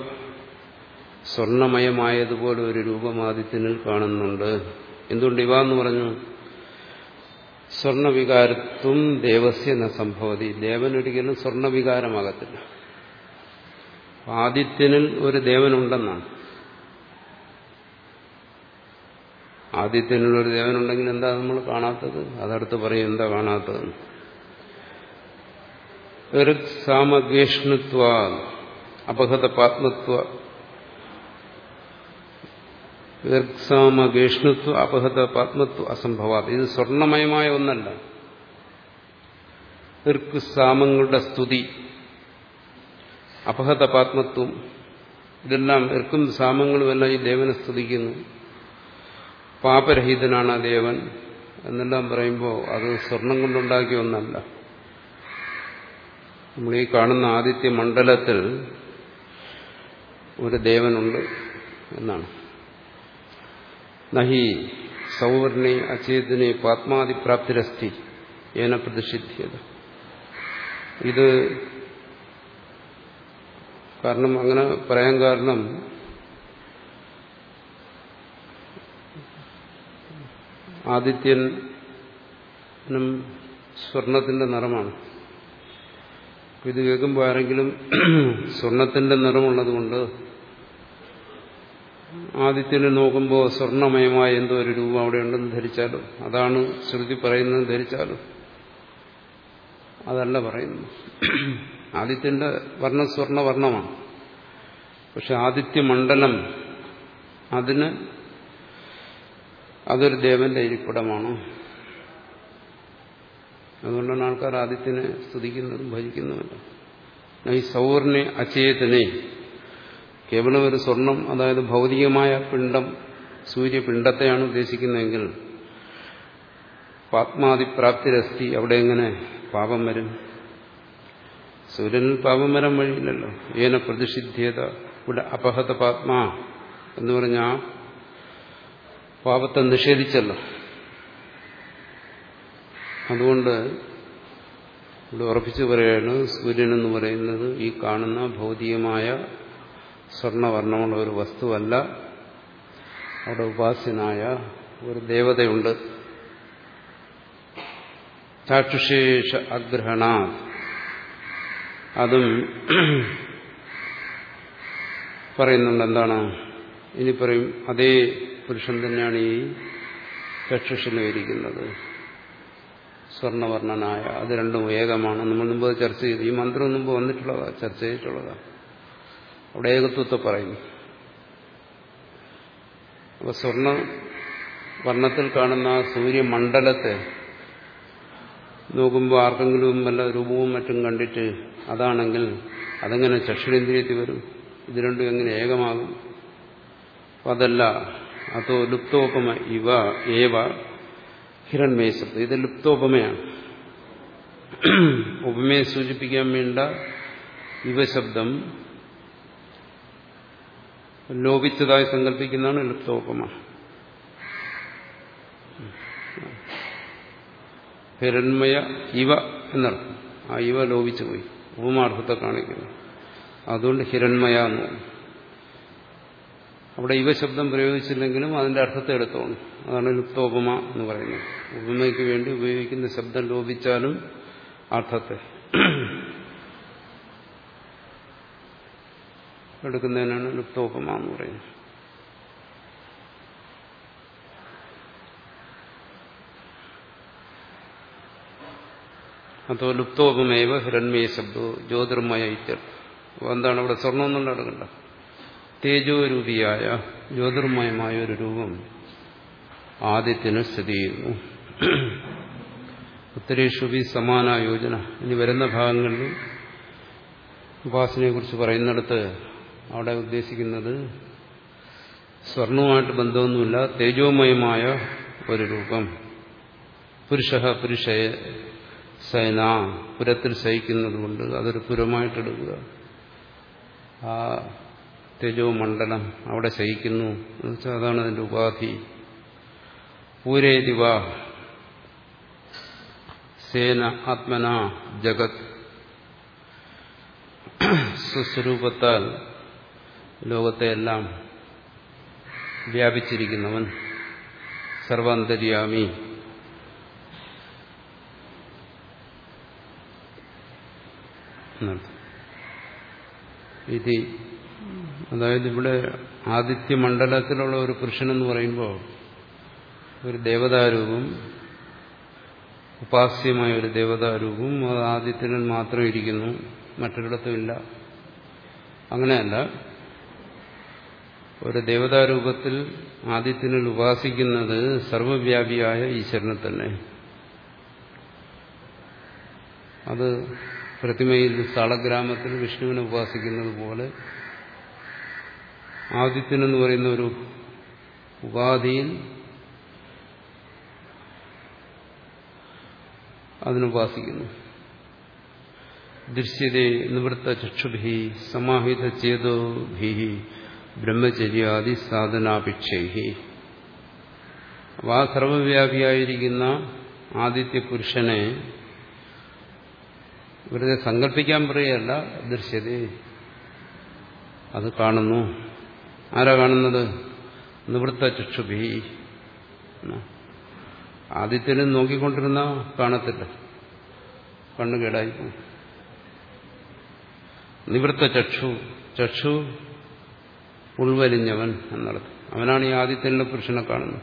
സ്വർണമയമായതുപോലെ ഒരു രൂപം ആദിത്യനിൽ കാണുന്നുണ്ട്. എന്തുകൊണ്ട് ഇവ എന്ന് പറഞ്ഞു? സ്വർണവികാരത്വം ദേവസ്യ എന്ന സംഭവതി. ദേവനൊരിക്കലും സ്വർണവികാരമാകത്തില്ല. ആദിത്യനിൽ ഒരു ദേവനുണ്ടെന്നാണ്. ആദിത്യനിൽ ഒരു ദേവനുണ്ടെങ്കിൽ എന്താ നമ്മൾ കാണാത്തത്? അതടുത്ത് പറയും എന്താ കാണാത്തത് സാമഗേഷ്ണത്വ അപഹത പാത്മത്വ ദീർഘസാമഗേഷ്ണത്വ അപഹത പാത്മത്വ അസംഭവാത്. ഇത് സ്വർണമയമായ ഒന്നല്ല. ദീർഘ സാമങ്ങളുടെ സ്തുതി അപഹത പാത്മത്വം ഇതെല്ലാം ഇർക്കും സാമങ്ങളും എല്ലാം ഈ ദേവനെ സ്തുതിക്കുന്നു. പാപരഹിതനാണ് ആ ദേവൻ എന്നെല്ലാം പറയുമ്പോൾ അത് സ്വർണം കൊണ്ടുണ്ടാക്കിയ ഒന്നല്ല. നമ്മൾ ഈ കാണുന്ന ആദിത്യ മണ്ഡലത്തിൽ ഒരു ദേവനുണ്ട് എന്നാണ്. നഹി സൗവർണി അചേതനെ പാത്മാതിപ്രാപ്തിരസ്തി ഏന പ്രതിഷിദ്ധിയത് ഇത് കാരണം അങ്ങനെ പറയാൻ കാരണം ആദിത്യനും സ്വർണത്തിന്റെ നിറമാണ്. ഇത് കേൾക്കുമ്പോൾ ആരെങ്കിലും സ്വർണത്തിന്റെ നിറമുള്ളതുകൊണ്ട് ആദിത്യനെ നോക്കുമ്പോൾ സ്വർണമയമായ എന്തോ ഒരു രൂപം അവിടെ ഉണ്ടെന്ന് ധരിച്ചാലും അതാണ് ശ്രുതി പറയുന്നത് ധരിച്ചാലും അതല്ല പറയുന്നു ആദിത്യന്റെ വർണം സ്വർണ വർണമാണ്. പക്ഷെ ആദിത്യമണ്ഡലം അതിന് അതൊരു ദേവന്റെ ഇരിപ്പിടമാണ്. അതുകൊണ്ടാണ് ആൾക്കാർ ആദിത്യനെ സ്തുതിക്കുന്നതും ഭജിക്കുന്നതുമല്ല. ഈ സൗവർണ അചേതനെ കേവലം ഒരു സ്വർണം അതായത് ഭൗതികമായ പിണ്ഡം സൂര്യപിണ്ഡത്തെയാണ് ഉദ്ദേശിക്കുന്നതെങ്കിൽ പാത്മാതിപ്രാപ്തിരസ്തി അവിടെ എങ്ങനെ പാപം വരും? സൂര്യനിൽ പാപം വരാൻ വഴിയില്ലല്ലോ. ഏന പ്രതിഷിദ്ധ്യത ഇവിടെ അപഹത പാത്മാ എന്ന് പറഞ്ഞ ആ പാപത്തെ നിഷേധിച്ചല്ലോ. അതുകൊണ്ട് ഇവിടെ ഉറപ്പിച്ചു പറയുകയാണ് സൂര്യൻ എന്ന് പറയുന്നത് ഈ കാണുന്ന ഭൗതികമായ സ്വർണവർണമുള്ള ഒരു വസ്തുവല്ല. അവിടെ ഉപാസ്യനായ ഒരു ദേവതയുണ്ട്. ചാക്ഷുശേഷ അഗ്രഹണ അതും പറയുന്നുണ്ട് എന്താണ്? ഇനി പറയും അതേ പുരുഷൻ തന്നെയാണ് ഈ ചക്ഷുഷന് ഇരിക്കുന്നത്. സ്വർണവർണനായ അത് രണ്ടും ഏകമാണ്. നമ്മൾ മുമ്പ് ചർച്ച ചെയ്തു. ഈ മന്ത്രം മുമ്പ് വന്നിട്ടുള്ളതാ ചർച്ച ചെയ്തിട്ടുള്ളതാ. അവിടെ ഏകത്വത്തെ പറയുന്നു. അപ്പൊ സ്വർണ വർണത്തിൽ കാണുന്ന സൂര്യമണ്ഡലത്തെ നോക്കുമ്പോൾ ആർക്കെങ്കിലും വല്ല രൂപവും മറ്റും കണ്ടിട്ട് അതാണെങ്കിൽ അതെങ്ങനെ ചക്ഷുരേന്ദ്രിയത്തിൽ വരും? ഇത് രണ്ടും എങ്ങനെ ഏകമാകും? അതല്ല അതോ ലുപ്തോപമ ഇവ ഏവ ഹിരൺമേശത്ത് ഇത് ലുപ്തോപമയാണ്. ഉപമയെ സൂചിപ്പിക്കാൻ വേണ്ട ഇവ ശബ്ദം ലോപിച്ചതായി സങ്കല്പിക്കുന്നതാണ് ലുപ്തോപമ. ഹിരൺമയ ഇവ എന്നർത്ഥം. ആ ഇവ ലോപിച്ചു പോയി ഉപമാർത്ഥത്തെ കാണിക്കുന്നു. അതുകൊണ്ട് ഹിരൺമയ എന്ന് അവിടെ ഇവ ശബ്ദം പ്രയോഗിച്ചില്ലെങ്കിലും അതിന്റെ അർത്ഥത്തെ എടുത്തോണം അതാണ് ലുപ്തോപമ എന്ന് പറയുന്നത്. ഉപമയ്ക്ക് വേണ്ടി ഉപയോഗിക്കുന്ന ശബ്ദം ലോപിച്ചാലും അർത്ഥത്തെ. എടുക്കുന്നതിനാണ് ലുപ്തോപമ എന്ന് പറയുന്നത്. അതോ ലുപ്തോപമേവ ഹിരൺമയ ശബ്ദോ ജ്യോതിർമയ ഇത്യർത്ഥം. എന്താണ് അവിടെ സ്വർണം എന്നുള്ള തേജോരൂപിയായ ജ്യോതിർമയമായ ഒരു രൂപം ആദിത്യന് സ്ഥിതി ചെയ്യുന്നു. ഉത്തരേഷുബി സമാന യോജന. ഇനി വരുന്ന ഭാഗങ്ങളിൽ ഉപാസനയെക്കുറിച്ച് പറയുന്നിടത്ത് അവിടെ ഉദ്ദേശിക്കുന്നത് സ്വർണവുമായിട്ട് ബന്ധമൊന്നുമില്ല തേജോമയമായ ഒരു രൂപം. പുരുഷ പുരുഷയ സേന പുരത്തിൽ സഹിക്കുന്നതുകൊണ്ട് അതൊരു പുരമായിട്ടെടുക്കുക. ആ തേജോ മണ്ഡലം അവിടെ ശയിക്കുന്നു. അതാണ് അതിന്റെ ഉപാധി. പൂരേതിവ സേന ആത്മന ജഗത്. സ്വസ്വരൂപത്താൽ ലോകത്തെയെല്ലാം വ്യാപിച്ചിരിക്കുന്നവൻ സർവാന്തര്യാമി. ഇത് അതായത് ഇവിടെ ആദിത്യ മണ്ഡലത്തിലുള്ള ഒരു പുരുഷനെന്ന് പറയുമ്പോൾ ഒരു ദേവതാരൂപം ഉപാസ്യമായ ഒരു ദേവതാരൂപം അത് ആദിത്യനിൽ മാത്രം ഇരിക്കുന്നു മറ്റൊരിടത്തുമില്ല. അങ്ങനെയല്ല ഒരു ദേവതാരൂപത്തിൽ ആദിത്യനിൽ ഉപാസിക്കുന്നത് സർവവ്യാപിയായ ഈശ്വരനെ തന്നെ. അത് പ്രതിമയിൽ സ്ഥലഗ്രാമത്തിൽ വിഷ്ണുവിനെ ഉപാസിക്കുന്നത് പോലെ ആദിത്യനെന്ന് പറയുന്ന ഒരു ഉപാധിയിൽ അതിനുപാസിക്കുന്നു ദൃശ്യതേ നിവൃത്ത ചക്ഷുഭി സമാഹിത ചേതോഭി ബ്രഹ്മചര്യാദി സാധനാപേക്ഷി അപ്പോൾ ആ സർവവ്യാപിയായിരിക്കുന്ന ആദിത്യ പുരുഷനെ വെറുതെ സങ്കല്പിക്കാൻ പറയുകയല്ല ദൃശ്യത അത് കാണുന്നു. ആരാ കാണുന്നത്? നിവൃത്ത ചക്ഷുഭി. ആദിത്യനെ നോക്കിക്കൊണ്ടിരുന്ന കാണത്തില്ല. കണ്ണു കേടായി നിവൃത്ത ചക്ഷു ചക്ഷു ഉൾവലിഞ്ഞവൻ എന്നർത്ഥം. അവനാണ് ഈ ആദിത്യനിലെ പുരുഷനെ കാണുന്നത്.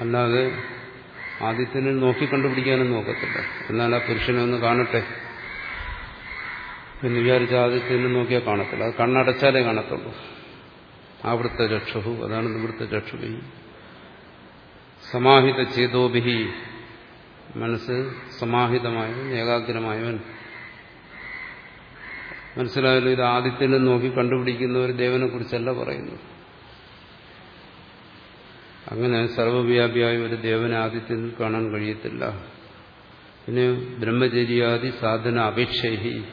അല്ലാതെ ആദിത്യനെ നോക്കി കണ്ടുപിടിക്കാനും നോക്കത്തില്ല എന്നാൽ ആ പുരുഷനെ ഒന്ന് കാണട്ടെ. എന്ന് വിചാരിച്ച ആദിത്യനെ നോക്കിയാൽ കാണത്തില്ല. അത് കണ്ണടച്ചാലേ കാണത്തുള്ളൂ. ആവൃത്ത രക്ഷഹു. അതാണ് നിവൃത്ത ചക്ഷുഭി സമാഹിത ചേതോഭിഹി. മനസ്സ് സമാഹിതമായവൻ ഏകാഗ്രമായവൻ. മനസ്സിലായാലും ഇത് ആദിത്യനെ നോക്കി കണ്ടുപിടിക്കുന്ന ഒരു ദേവനെ കുറിച്ചല്ല പറയുന്നു അങ്ങനെ സർവവ്യാപിയായ ഒരു ദേവനെ ആദിത്യനിൽ കാണാൻ കഴിയത്തില്ല. പിന്നെ ബ്രഹ്മചര്യാദി സാധന അപേക്ഷി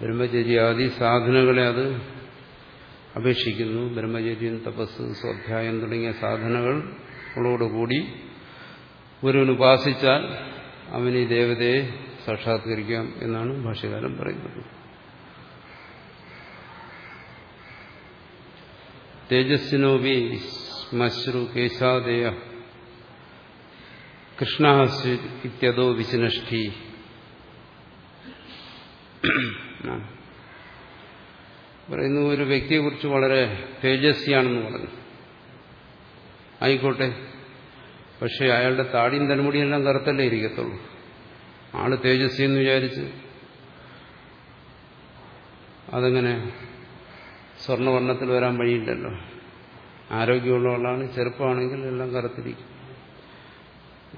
ബ്രഹ്മചര്യാദി സാധനകളെ അത് അപേക്ഷിക്കുന്നു. ബ്രഹ്മചര്യം തപസ് സ്വാധ്യായം തുടങ്ങിയ സാധനകളോടുകൂടി ഒരുവൻ ഉപാസിച്ചാൽ അവന് ഈ ദേവതയെ സാക്ഷാത്കരിക്കാം എന്നാണ് ഭാഷ്യകാലം പറയുന്നത്. തേജസ്സിനോപി ശ്മശ്രു കേശാദേയ കൃഷ്ണാസ്വി ഇത്യതോ വിശിനഷ്ടി പറയുന്നു ഒരു വ്യക്തിയെക്കുറിച്ച് വളരെ തേജസ്വിയാണെന്ന് പറഞ്ഞു. ആയിക്കോട്ടെ. പക്ഷെ അയാളുടെ താടിയും തലമുടിയെല്ലാം കറുത്തല്ലേ ഇരിക്കത്തുള്ളൂ. ആൾ തേജസ്വി എന്ന് വിചാരിച്ച് അതങ്ങനെ സ്വർണവർണത്തിൽ വരാൻ വഴിയില്ലല്ലോ. ആരോഗ്യമുള്ള ആളാണ് ചെറുപ്പമാണെങ്കിൽ എല്ലാം കറുത്തിരിക്കും.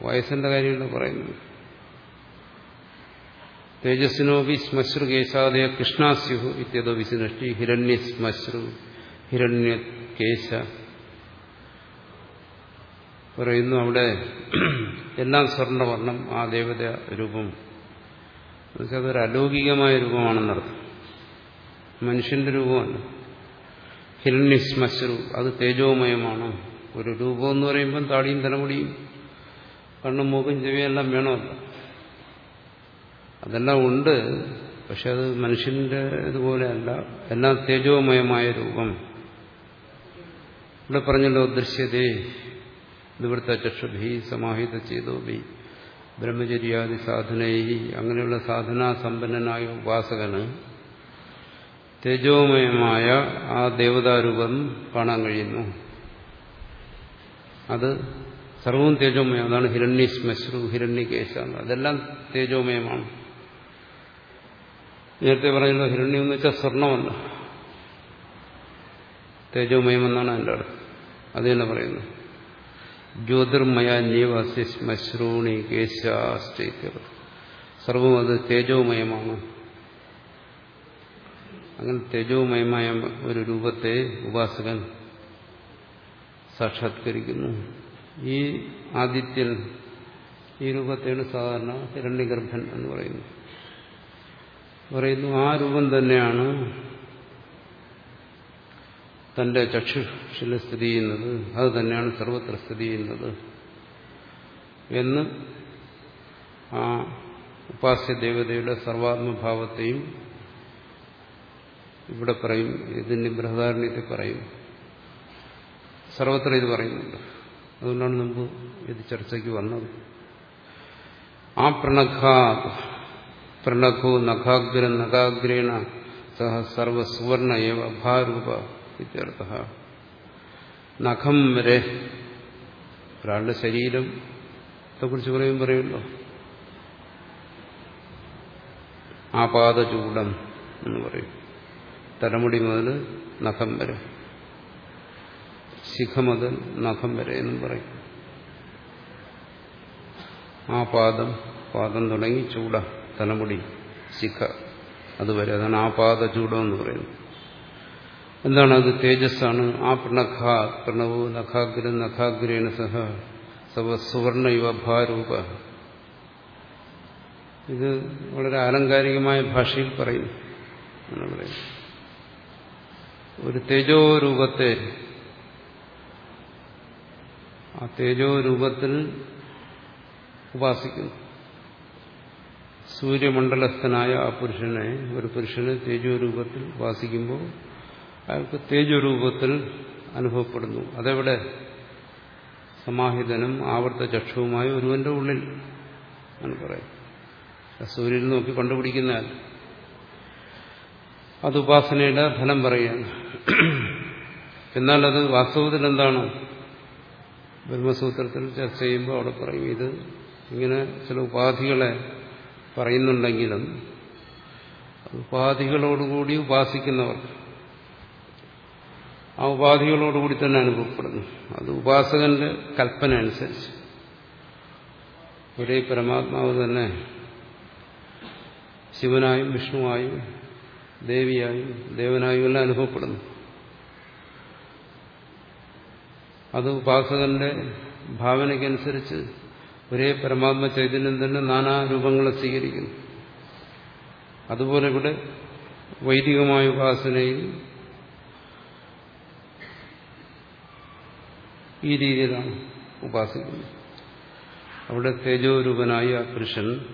വയസ്സിന്റെ കാര്യമല്ല പറയുന്നത്. തേജസ്സിനോപി ശ്മശ്രു കേശാദയ കൃഷ്ണാസ്യു ഇത്യതോ വിസിനഷ്ടി ഹിരണ്യ ശ്മശ്രു ഹിരണ്യ കേശ പറയുന്നു അവിടെ എല്ലാം സ്വർണവർണം ആ ദേവത രൂപം. എന്നുവെച്ചാൽ അതൊരു അലൗകികമായ രൂപമാണെന്നർത്ഥം. മനുഷ്യന്റെ രൂപമല്ല. ഹിരണ്യശ്മശ്രു അത് തേജോമയമാണ്? ഒരു രൂപം എന്ന് പറയുമ്പം താടിയും തലമുടിയും കണ്ണും മൂക്കും ചെവിയെല്ലാം വേണമല്ല. അതെല്ലാം ഉണ്ട് പക്ഷെ അത് മനുഷ്യന്റെ ഇതുപോലെയല്ല എല്ലാം തേജോമയമായ രൂപം. ഇവിടെ പറഞ്ഞല്ലോ ദൃശ്യതേ. നിവൃത്ത ചക്ഷുഭി സമാഹിത ചെയ്തോഭി ബ്രഹ്മചര്യാദി സാധനയി അങ്ങനെയുള്ള സാധനാ സമ്പന്നനായ ഉപാസകന് തേജോമയമായ ആ ദേവതാരൂപം കാണാൻ കഴിയുന്നു. അത് സർവവും തേജോമയം അതാണ് ഹിരണ്യശ്മശ്രു ഹിരണ്യകേശ അതെല്ലാം തേജോമയമാണ്. നേരത്തെ പറയുന്നത് ഹിരണ്യം എന്ന് വെച്ചാൽ സ്വർണമല്ല തേജോമയമെന്നാണ് എന്റെ അർത്ഥം. അത് തന്നെ പറയുന്നത് ജ്യോതിർമയ നീവാസ്യ ശ്മശ്രൂണി സർവവും അത് തേജോമയമാണ്. അങ്ങനെ തേജോമയമായ ഒരു രൂപത്തെ ഉപാസകൻ സാക്ഷാത്കരിക്കുന്നു. ഈ ആദിത്യൻ ഈ രൂപത്തെയാണ് സാധാരണ ഹിരണ്യഗർഭൻ എന്ന് പറയുന്നത്. പറയുന്നു ആ രൂപം തന്നെയാണ് തന്റെ ചക്ഷുഷിൽ സ്ഥിതി ചെയ്യുന്നത്. അത് തന്നെയാണ് സർവത്ര സ്ഥിതി ചെയ്യുന്നത്. എന്ന് ആ ഉപാസ്യ ദേവതയുടെ സർവാത്മഭാവത്തെയും ഇവിടെ പറയും ഇതിന്റെ ബൃഹദാരണ്യത്തിൽ പറയും. സർവത്ര ഇത് പറയുന്നുണ്ട്. അതുകൊണ്ടാണ് മുമ്പ് ഇത് ചർച്ചയ്ക്ക് വന്നത്. ആ പ്രണഖാ പ്രണഖോ നഖാഗ്ര നഖാഗ്രേണ സഹ സർവസുവർണ ഏവ ഭാരൂപ ഇത്യർത്ഥ നഖം വരെ ഒരാളുടെ ശരീരം കുറിച്ച് പറയും പറയുമല്ലോ. ആപാദചൂടം എന്ന് പറയും. തലമുടി മുതൽ നഖം വരെ. ശിഖ മുതൽ നഖം വരെ എന്നും പറയും. ആ പാദം പാദം തുടങ്ങി ചൂട. തലമുടി ശിഖ അതുവരെ അതാണ് ആ പാദ ചൂടം എന്ന് പറയുന്നത്. എന്താണ് അത് തേജസ്സാണ്? ആ പ്രണഖ പ്രണവു നഖാഗ്ര നഖാഗ്രേണ സഹ സവ സുവർണ യുവഭാരൂപ ഇത് വളരെ ആലങ്കാരികമായ ഭാഷയിൽ പറയും. എന്നാണ് പറയുന്നത് ഒരു തേജോ രൂപത്തെ ആ തേജോ രൂപത്തിൽ ഉപാസിക്കുന്നു. സൂര്യമണ്ഡലസ്ഥനായ ആ പുരുഷനെ ഒരു പുരുഷന് തേജോ രൂപത്തിൽ ഉപാസിക്കുമ്പോൾ അയാൾക്ക് തേജോ രൂപത്തിൽ അനുഭവപ്പെടുന്നു. അതെവിടെ? സമാഹിതനും ആവർത്ത ചക്ഷുവുമായ ഒരുവന്റെ ഉള്ളിൽ എന്ന് പറയും സൂര്യൻ നോക്കി കണ്ടുപിടിക്കുന്നാൽ അത് ഉപാസനയുടെ ഫലം പറയുകയാണ്. എന്നാൽ അത് വാസ്തവത്തിൽ എന്താണ്? ബ്രഹ്മസൂത്രത്തിൽ ചർച്ച ചെയ്യുമ്പോൾ അവിടെ പറയും ഇത് ഇങ്ങനെ ചില ഉപാധികളെ പറയുന്നുണ്ടെങ്കിലും ഉപാധികളോടുകൂടി ഉപാസിക്കുന്നവർ. ആ ഉപാധികളോടുകൂടി തന്നെ അനുഭവപ്പെടുന്നു. അത് ഉപാസകന്റെ കൽപ്പന അനുസരിച്ച്. ഒരേ പരമാത്മാവ് തന്നെ ശിവനായും വിഷ്ണുവായും ദേവിയായും ദേവനായും എല്ലാം അനുഭവപ്പെടുന്നു. അത് ഉപാസകന്റെ ഭാവനയ്ക്കനുസരിച്ച് ഒരേ പരമാത്മ ചൈതന്യം തന്നെ നാനാ രൂപങ്ങളെ സ്വീകരിക്കുന്നു. അതുപോലെ ഇവിടെ വൈദികമായ ഉപാസനയിൽ ഈ രീതിയിലാണ് ഉപാസിക്കുന്നത്. അവിടെ തേജോരൂപനായ പുരുഷൻ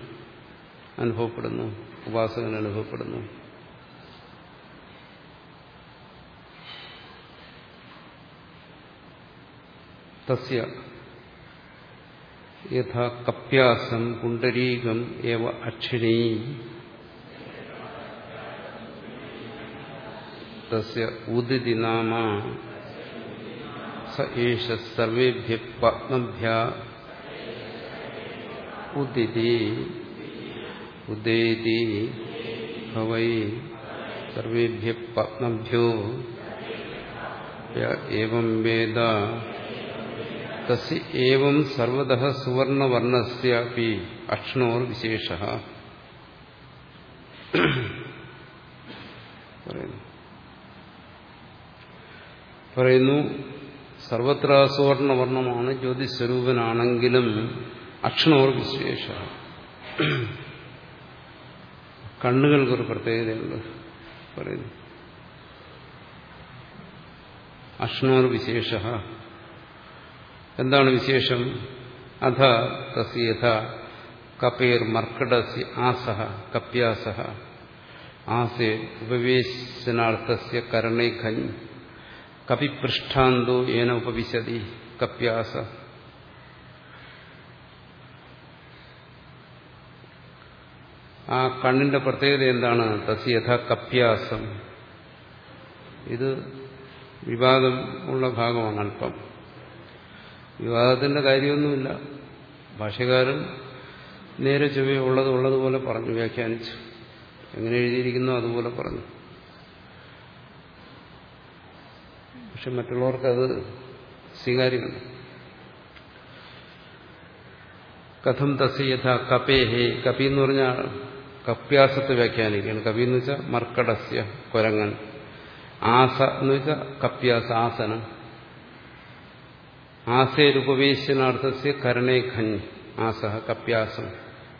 അനുഭവപ്പെടുന്നു ഉപാസകൻ അനുഭവപ്പെടുന്നു. തസ്യ യഥാ കപ്യാസം പുണ്ടരീകം ഏവ അക്ഷിണീ തസ്യ ഉദിതി നാമ സ ഏഷ സർവേഭ്യ പത്മഭ്യ ഉദിതി ഉദേതി ഭവൈ സർവേഭ്യ പത്മഭ്യോ ഏവം വേദ തസ്യ ഏവം സർവത സുവർണവർണസ്യാപി അക്ഷ്ണോർ വിശേഷ പറയുന്നു। സർവത്ര സുവർണവർണമാണ് ജ്യോതിസ്വരൂപനാണെങ്കിലും അക്ഷണോർ വിശേഷ. കണ്ണുകൾക്കൊരു പ്രത്യേകതയുണ്ട് പറയുന്നു. അക്ഷണോർ വിശേഷ. എന്താണ് വിശേഷം? അധ തസ്യഥ കപേർ മർക്കടസ്യ ആസഹ കപ്യാസഹ. ആസേ ഉപവേശനാർത്ഥസ്യ കരണേ ഖൻ. കപിപൃഷ്ഠാന്തോ ഏന ഉപവിശതി കപ്യാസ. ആ കണ്ണിന്റെ പ്രത്യേകത എന്താണ്? തസ്യഥ കപ്യാസം. ഇത് വിവാദം ഉള്ള ഭാഗമാണ് അല്പം. വിവാദത്തിന്റെ കാര്യമൊന്നുമില്ല. ഭാഷകാരൻ നേരെ ചൊവ്വ ഉള്ളത് ഉള്ളതുപോലെ പറഞ്ഞു വ്യാഖ്യാനിച്ചു. എങ്ങനെ എഴുതിയിരിക്കുന്നോ അതുപോലെ പറഞ്ഞു. പക്ഷെ മറ്റുള്ളവർക്കത് സ്വീകാര്യമല്ല കഥം തസ് യഥ കപേഹേ. കപി എന്ന് പറഞ്ഞാൽ കപ്യാസത്തെ വ്യാഖ്യാനിക്കുകയാണ്. കപി എന്ന് വെച്ചാൽ മർക്കടസ്യ കൊരങ്ങൻ. ആസ എന്ന് വെച്ചാൽ കപ്യാസ ആസനം. ആസേരുപവേശനാർത്ഥസ്യ കരണേ ഖഞ്ഞ് ആസഹ കപ്യാസം.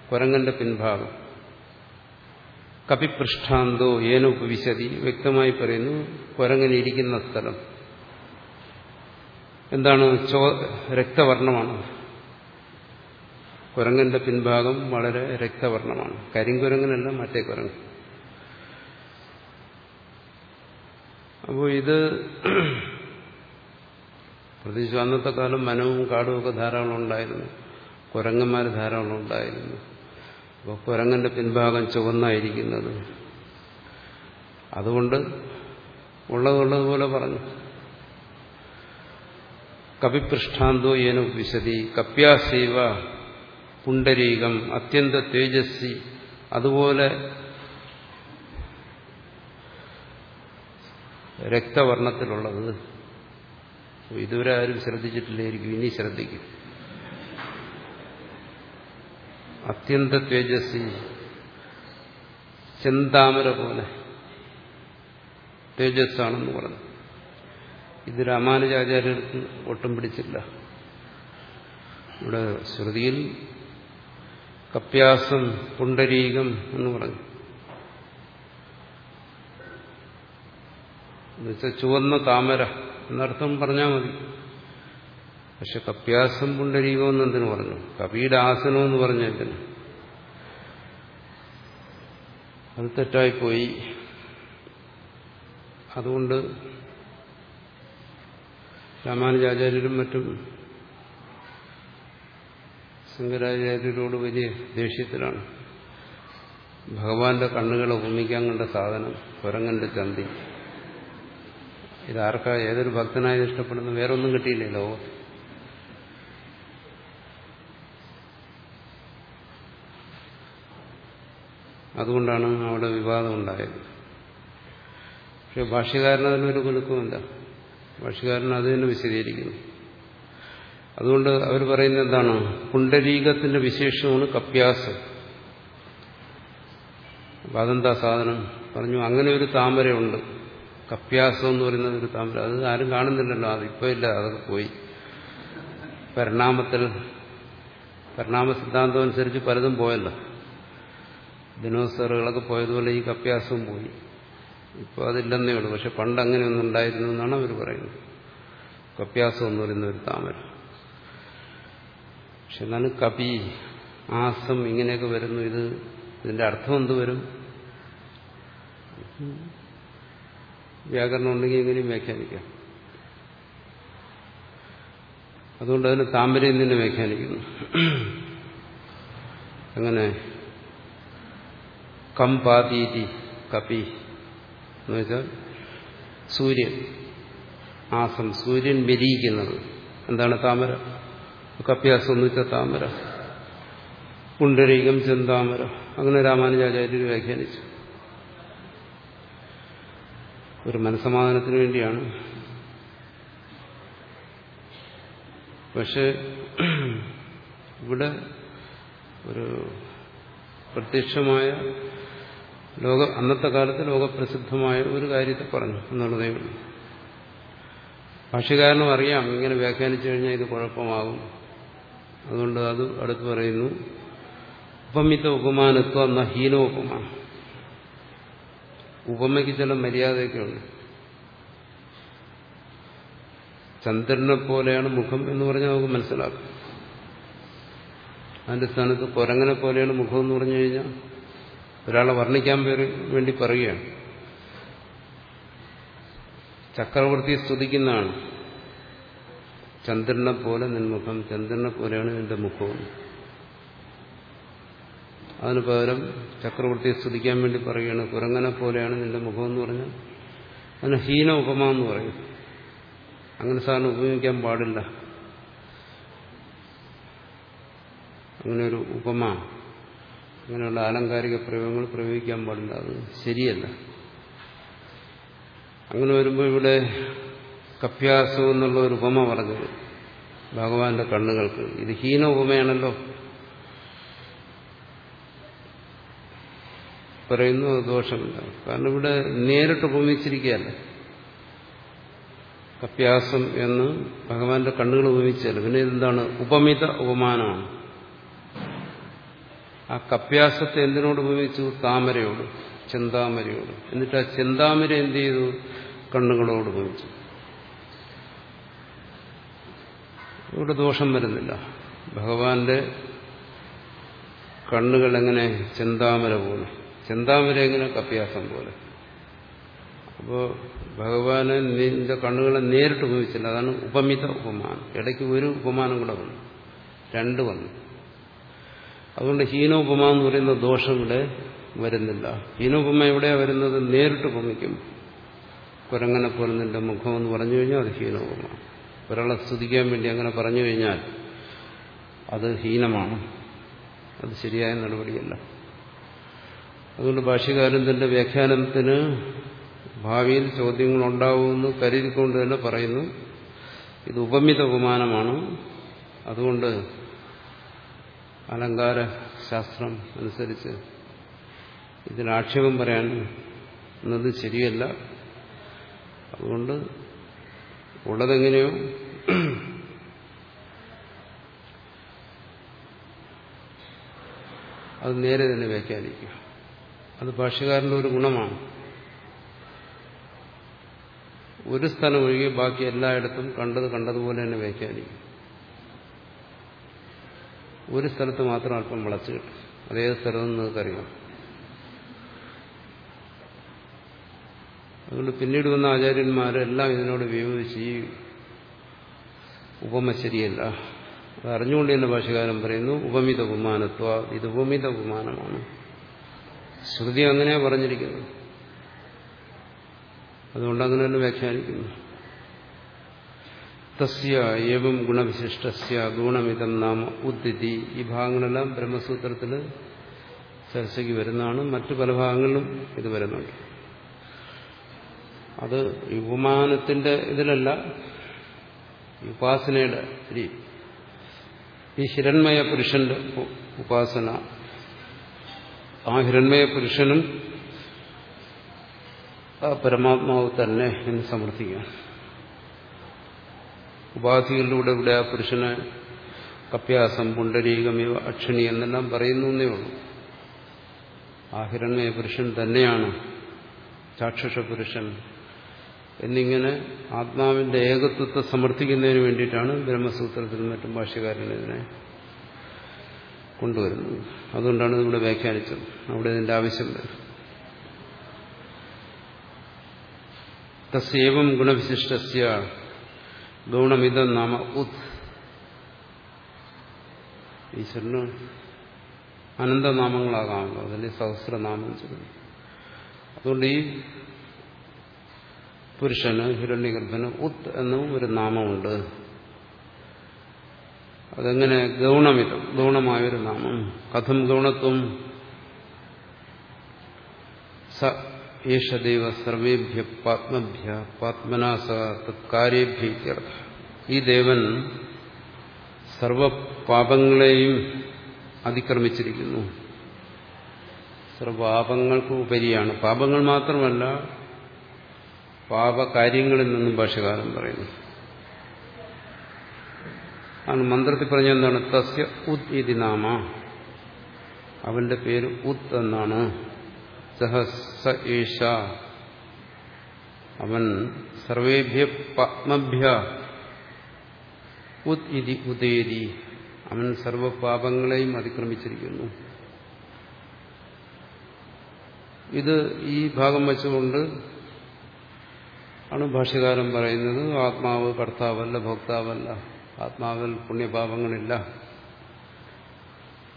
കൊരങ്ങന്റെ പിൻഭാഗം. കപിപൃഷ്ഠാന്തോ ഏന ഉപവിശതി. വ്യക്തമായി പറയുന്നു കുരങ്ങനിരിക്കുന്ന സ്ഥലം. എന്താണ് ചോ രക്തവർണമാണ് കുരങ്ങന്റെ പിൻഭാഗം വളരെ രക്തവർണമാണ് കരിങ്കുരങ്ങനല്ല മറ്റേ കുരങ്ങ് അപ്പോൾ ഇത് പ്രത്യേകിച്ച് അന്നത്തെ കാലം വനവും കാടും ഒക്കെ ധാരാളം ഉണ്ടായിരുന്നു. കുരങ്ങന്മാർ ധാരാളം ഉണ്ടായിരുന്നു. അപ്പോൾ കുരങ്ങന്റെ പിൻഭാഗം ചുവന്നായിരിക്കുന്നത്. അതുകൊണ്ട് ഉള്ളതുള്ളതുപോലെ പറഞ്ഞു. കപിപൃഷ്ഠാന്തോ ഏന വിശദി കപ്യാസീവ പുണ്ടരീകം അത്യന്ത തേജസ്വി അതുപോലെ രക്തവർണത്തിലുള്ളത്. ഇതുവരെ ആരും ശ്രദ്ധിച്ചിട്ടില്ലായിരിക്കും ഇനി ശ്രദ്ധിക്കും. അത്യന്ത തേജസ്വി ചെന്താമര പോലെ തേജസ്സാണെന്ന് പറഞ്ഞു. ഇത് രാമാനുജാചാര്യർക്ക് ഒട്ടും പിടിച്ചില്ല. ഇവിടെ ശ്രുതിയിൽ കപ്യാസം പുണ്ടരീകം എന്ന് പറഞ്ഞു. എന്നുവെച്ചാൽ ചുവന്ന താമര. എന്നർത്ഥം പറഞ്ഞാൽ മതി. പക്ഷെ കപ്യാസം പുണ്ടരീകം എന്ന് എന്തിനു പറഞ്ഞു. കപിയുടെ ആസനം എന്ന് പറഞ്ഞ എന്തിനു? അത് തെറ്റായിപ്പോയി. അതുകൊണ്ട് രാമാനുജാചാര്യരും മറ്റും ശങ്കരാചാര്യരോട് വലിയ ദേഷ്യത്തിലാണ്. ഭഗവാന്റെ കണ്ണുകളെ ഉപമിക്കാൻ കണ്ട സാധനം കുരങ്ങന്റെ ചന്തി. ഇതാർക്കാ? ഏതൊരു ഭക്തനായത് ഇഷ്ടപ്പെടുന്നു? വേറെ ഒന്നും കിട്ടിയില്ലേ ലോകത്ത് അതുകൊണ്ടാണ് അവിടെ വിവാദം ഉണ്ടായത്. പക്ഷെ ഭാഷ്യകാരൻ അതിനൊരു കുലുക്കുമില്ല ഭാഷ്യകാരൻ അത് തന്നെ വിശദീകരിക്കുന്നു. അതുകൊണ്ട് അവർ പറയുന്നത് എന്താണ്? പുണ്ടരീകത്തിന്റെ വിശേഷമാണ് കപ്യാസ്. അതെന്താ സാധനം? പറഞ്ഞു അങ്ങനെ ഒരു താമരയുണ്ട്. കപ്യാസം എന്ന് പറയുന്നത് ഒരു താമര. അത് ആരും കാണുന്നില്ലല്ലോ. അത് ഇപ്പോ ഇല്ല. അതൊക്കെ പോയി. പരിണാമത്തിൽ പരിണാമ സിദ്ധാന്തം അനുസരിച്ച് പലതും പോയല്ലോ. ദിനോസറുകളൊക്കെ പോയതുപോലെ ഈ കപ്യാസവും പോയി. ഇപ്പോൾ അതില്ലെന്നേ ഉള്ളൂ. പക്ഷെ പണ്ട് അങ്ങനെയൊന്നും ഉണ്ടായിരുന്നു എന്നാണ് അവർ പറയുന്നത്. കപ്യാസം എന്ന് പറയുന്ന ഒരു താമര. പക്ഷെ എന്നാലും കപി ആസം ഇങ്ങനെയൊക്കെ വരുന്നു. ഇത് ഇതിന്റെ അർത്ഥം എന്ത് വരും? വ്യാകരണം ഉണ്ടെങ്കിൽ എങ്ങനെയും വ്യാഖ്യാനിക്കാം. അതുകൊണ്ട് അതിന് താമരയിൽ നിന്ന് വ്യാഖ്യാനിക്കുന്നു. അങ്ങനെ കംപാതീതി കപി എന്ന് വെച്ചാൽ സൂര്യൻ. ആസം സൂര്യൻ വിരിയിക്കുന്നത് എന്താണ് താമര? കപ്യാസം എന്ന് വെച്ചാൽ താമര. പുണ്ടരീകം ചെന്താമര. അങ്ങനെ രാമാനുജാചാര്യർ വ്യാഖ്യാനിച്ചു. ഒരു മനസമാധാനത്തിന് വേണ്ടിയാണ്. പക്ഷെ ഇവിടെ ഒരു പ്രത്യക്ഷമായ ലോക അന്നത്തെ കാലത്ത് ലോകപ്രസിദ്ധമായ ഒരു കാര്യത്തെ പറഞ്ഞു എന്നുള്ളതേ ഉള്ളൂ ഭാഷകാരനും അറിയാം ഇങ്ങനെ വ്യാഖ്യാനിച്ചു കഴിഞ്ഞാൽ ഇത് കുഴപ്പമാകും. അതുകൊണ്ട് അത് അടുത്ത് പറയുന്നു. ഉപമിത ഉപമാനത്വം എന്ന ഹീനോപമ ഉപമയ്ക്ക് ചില മര്യാദയൊക്കെയുണ്ട്. ചന്ദ്രനെ പോലെയാണ് മുഖം എന്ന് പറഞ്ഞാൽ നമുക്ക് മനസ്സിലാക്കാം. അതിന്റെ സ്ഥാനത്ത് കുരങ്ങനെ പോലെയാണ് മുഖം എന്ന് പറഞ്ഞു കഴിഞ്ഞാൽ ഒരാളെ വർണിക്കാൻ വേണ്ടി പറയുകയാണ്. ചക്രവർത്തിയെ സ്തുതിക്കുന്നതാണ്. ചന്ദ്രനെ പോലെ നിൻമുഖം ചന്ദ്രനെ പോലെയാണ് നിന്റെ മുഖവും അതിന് പകരം ചക്രവർത്തിയെ സ്തുതിക്കാൻ വേണ്ടി പറയുകയാണ് കുരങ്ങനെ പോലെയാണ് നിന്റെ മുഖം എന്ന് പറഞ്ഞാൽ. അതിന് ഹീന ഉപമ എന്ന് പറയും. അങ്ങനെ സാറിന് ഉപയോഗിക്കാൻ പാടില്ല. അങ്ങനെ ഒരു ഉപമ അങ്ങനെയുള്ള ആലങ്കാരിക പ്രയോഗങ്ങൾ പ്രയോഗിക്കാൻ പാടില്ല. അത് ശരിയല്ല. അങ്ങനെ വരുമ്പോൾ ഇവിടെ കപ്യാസം എന്നുള്ള ഒരു ഉപമ പറഞ്ഞത് ഭഗവാന്റെ കണ്ണുകൾക്ക്. ഇത് ഹീന ഉപമയാണല്ലോ. പറയുന്നു അത് ദോഷമില്ല. കാരണം ഇവിടെ നേരിട്ട് ഉപമിച്ചിരിക്കുകയല്ല. കപ്യാസം എന്ന് ഭഗവാന്റെ കണ്ണുകൾ ഉപമിച്ചല്ല പിന്നെ ഇതെന്താണ്? ഉപമിത ഉപമാനമാണ്. ആ കപ്യാസത്തെ എന്തിനോട് ഉപമിച്ചു? താമരയോട് ചിന്താമരയോട്. എന്നിട്ട് ആ ചിന്താമര എന്ത് ചെയ്തു? കണ്ണുകളോട് ഉപമിച്ചു. ഇവിടെ ദോഷം വരുന്നില്ല. ഭഗവാന്റെ കണ്ണുകൾ എങ്ങനെ ചിന്താമര പോലെ. ചെന്താമര എങ്ങനെ കപ്യാസം പോലെ. അപ്പോൾ ഭഗവാന് നിന്റെ കണ്ണുകളെ നേരിട്ട് ഉപയോഗിച്ചില്ല അതാണ് ഉപമിത ഉപമാനം. ഇടയ്ക്ക് ഒരു ഉപമാനം കൂടെ വന്നു. രണ്ട് വന്നു. അതുകൊണ്ട് ഹീനോപമ എന്ന് പറയുന്ന ദോഷം ഇവിടെ വരുന്നില്ല. ഹീനോപമ എവിടെയാ വരുന്നത്? നേരിട്ട് ഉപമിക്കും. കുരങ്ങനെ പോലെ നിന്റെ മുഖം എന്ന് പറഞ്ഞു കഴിഞ്ഞാൽ അത് ഹീനോപമ ഒരാളെ സ്തുതിക്കാൻ വേണ്ടി അങ്ങനെ പറഞ്ഞു കഴിഞ്ഞാൽ അത് ഹീനമാണ്. അത് ശരിയായ നടപടിയല്ല. അതുകൊണ്ട് ഭാഷ്യകാരൻ തന്റെ വ്യാഖ്യാനത്തിന് ഭാവിയിൽ ചോദ്യങ്ങൾ ഉണ്ടാവുമെന്ന് കരുതിക്കൊണ്ട് തന്നെ പറയുന്നു. ഇത് ഉപമിത ഉപമാനമാണ്. അതുകൊണ്ട് അലങ്കാര ശാസ്ത്രം അനുസരിച്ച് ഇതിന് ആക്ഷേപം പറയാൻ എന്നത് ശരിയല്ല. അതുകൊണ്ട് ഉള്ളതെങ്ങനെയോ അത് നേരെ തന്നെ വ്യാഖ്യാനിക്കുക. അത് ഭാഷകാരന്റെ ഒരു ഗുണമാണ്. ഒരു സ്ഥലം ഒഴികെ ബാക്കി എല്ലായിടത്തും കണ്ടത് കണ്ടതുപോലെ തന്നെ വ്യാഖ്യാനിക്കും. ഒരു സ്ഥലത്ത് മാത്രം അല്പം വളച്ചു കിട്ടും. അതേത് സ്ഥലമെന്ന് നിങ്ങൾക്കറിയാം. അതുകൊണ്ട് പിന്നീട് വന്ന ആചാര്യന്മാരെല്ലാം ഇതിനോട് വിയോജിച്ച് ഈ ഉപമ ശരിയല്ല അത് അറിഞ്ഞുകൊണ്ട് തന്നെ ഭാഷകാരൻ പറയുന്നു ഉപമിത ഉപമാനത്വ ഇത് ഉപമിത ഉപമാനമാണ് ശ്രുതി അങ്ങനെയാ പറഞ്ഞിരിക്കുന്നു അതുകൊണ്ട് അങ്ങനെ തന്നെ വ്യാഖ്യാനിക്കുന്നു. തസ്യ ഏവം ഗുണവിശിഷ്ടസ്യ ഗുണമിതം നാമ ഉദ്ധിതി. ഈ ഭാഗങ്ങളെല്ലാം ബ്രഹ്മസൂത്രത്തിൽ ചർച്ചയ്ക്ക് വരുന്നതാണ്. മറ്റു പല ഭാഗങ്ങളിലും ഇത് വരുന്നുണ്ട്. അത് ഉപമാനത്തിന്റെ ഇതിലല്ല ഉപാസനയുടെ ഈ ഹിരൺമയ പുരുഷന്റെ ഉപാസന ആ ഹിരൺമയ പുരുഷനും ആ പരമാത്മാവ് തന്നെ എന്ന് സമർത്ഥിക്കാം. ഉപാധികളിലൂടെ ഇവിടെ ആ പുരുഷനെ കപ്യാസം പുണ്ടരീകമിവ അക്ഷണി എന്നെല്ലാം പറയുന്നു എന്നേ ഉള്ളൂ. ആ ഹിരണ്മയ പുരുഷൻ തന്നെയാണ് ചാക്ഷുഷ പുരുഷൻ എന്നിങ്ങനെ ആത്മാവിന്റെ ഏകത്വത്തെ സമർത്ഥിക്കുന്നതിന് വേണ്ടിയിട്ടാണ് ബ്രഹ്മസൂത്രത്തിലും മറ്റും ഭാഷ്യകാരൻ ഇതിനെ കൊണ്ടുവരുന്നത്. അതുകൊണ്ടാണ് ഇവിടെ വ്യാഖ്യാനിച്ചത്. അവിടെ ഇതിന്റെ ആവശ്യമില്ല. തസ്യേവം ഗുണവിശിഷ്ടസ്യ ഗൗണമിതം നാമ ഉത്. ഈശ്വരന് അനന്തനാമങ്ങളാകാമല്ലോ. അതിന്റെ സഹസ്രനാമം ചൊല്ലുന്നു. അതുകൊണ്ട് ഈ പുരുഷന് ഹിരണ്യഗർഭന് ഉത് എന്നും ഒരു നാമമുണ്ട്. അതെങ്ങനെ? ഗൗണമിതം. ഗൗണമായൊരു നാമം. കഥം ഗൗണത്വം. സ ഏഷദൈവ സർവേഭ്യ പാത്മഭ്യ പാത്മനാസ തത്കാര്യേഭ്യ ഈ ദേവൻ സർവപാപങ്ങളെയും അതിക്രമിച്ചിരിക്കുന്നു. സർവപാപങ്ങൾക്ക് ഉപരിയാണ്. പാപങ്ങൾ മാത്രമല്ല പാപകാര്യങ്ങളിൽ നിന്നും ഭാഷകാലം പറയുന്നു. ആണ് മന്ത്രത്തിൽ പറഞ്ഞ എന്താണ്? തസ്യ ഉത് ഇതി നാമ. അവന്റെ പേര് ഉത് എന്നാണ്. ഏഷ. അവൻ സർവേഭ്യ പത്മഭ്യ. ഉത് ഇതി ഉദേരി. അവൻ സർവപാപങ്ങളെയും അതിക്രമിച്ചിരിക്കുന്നു. ഇത് ഈ ഭാഗം വെച്ചുകൊണ്ട് ആണ് ഭാഷ്യകാരൻ പറയുന്നത് ആത്മാവ് കർത്താവല്ല ഭോക്താവല്ല. ആത്മാവിൽ പുണ്യപാപങ്ങളില്ല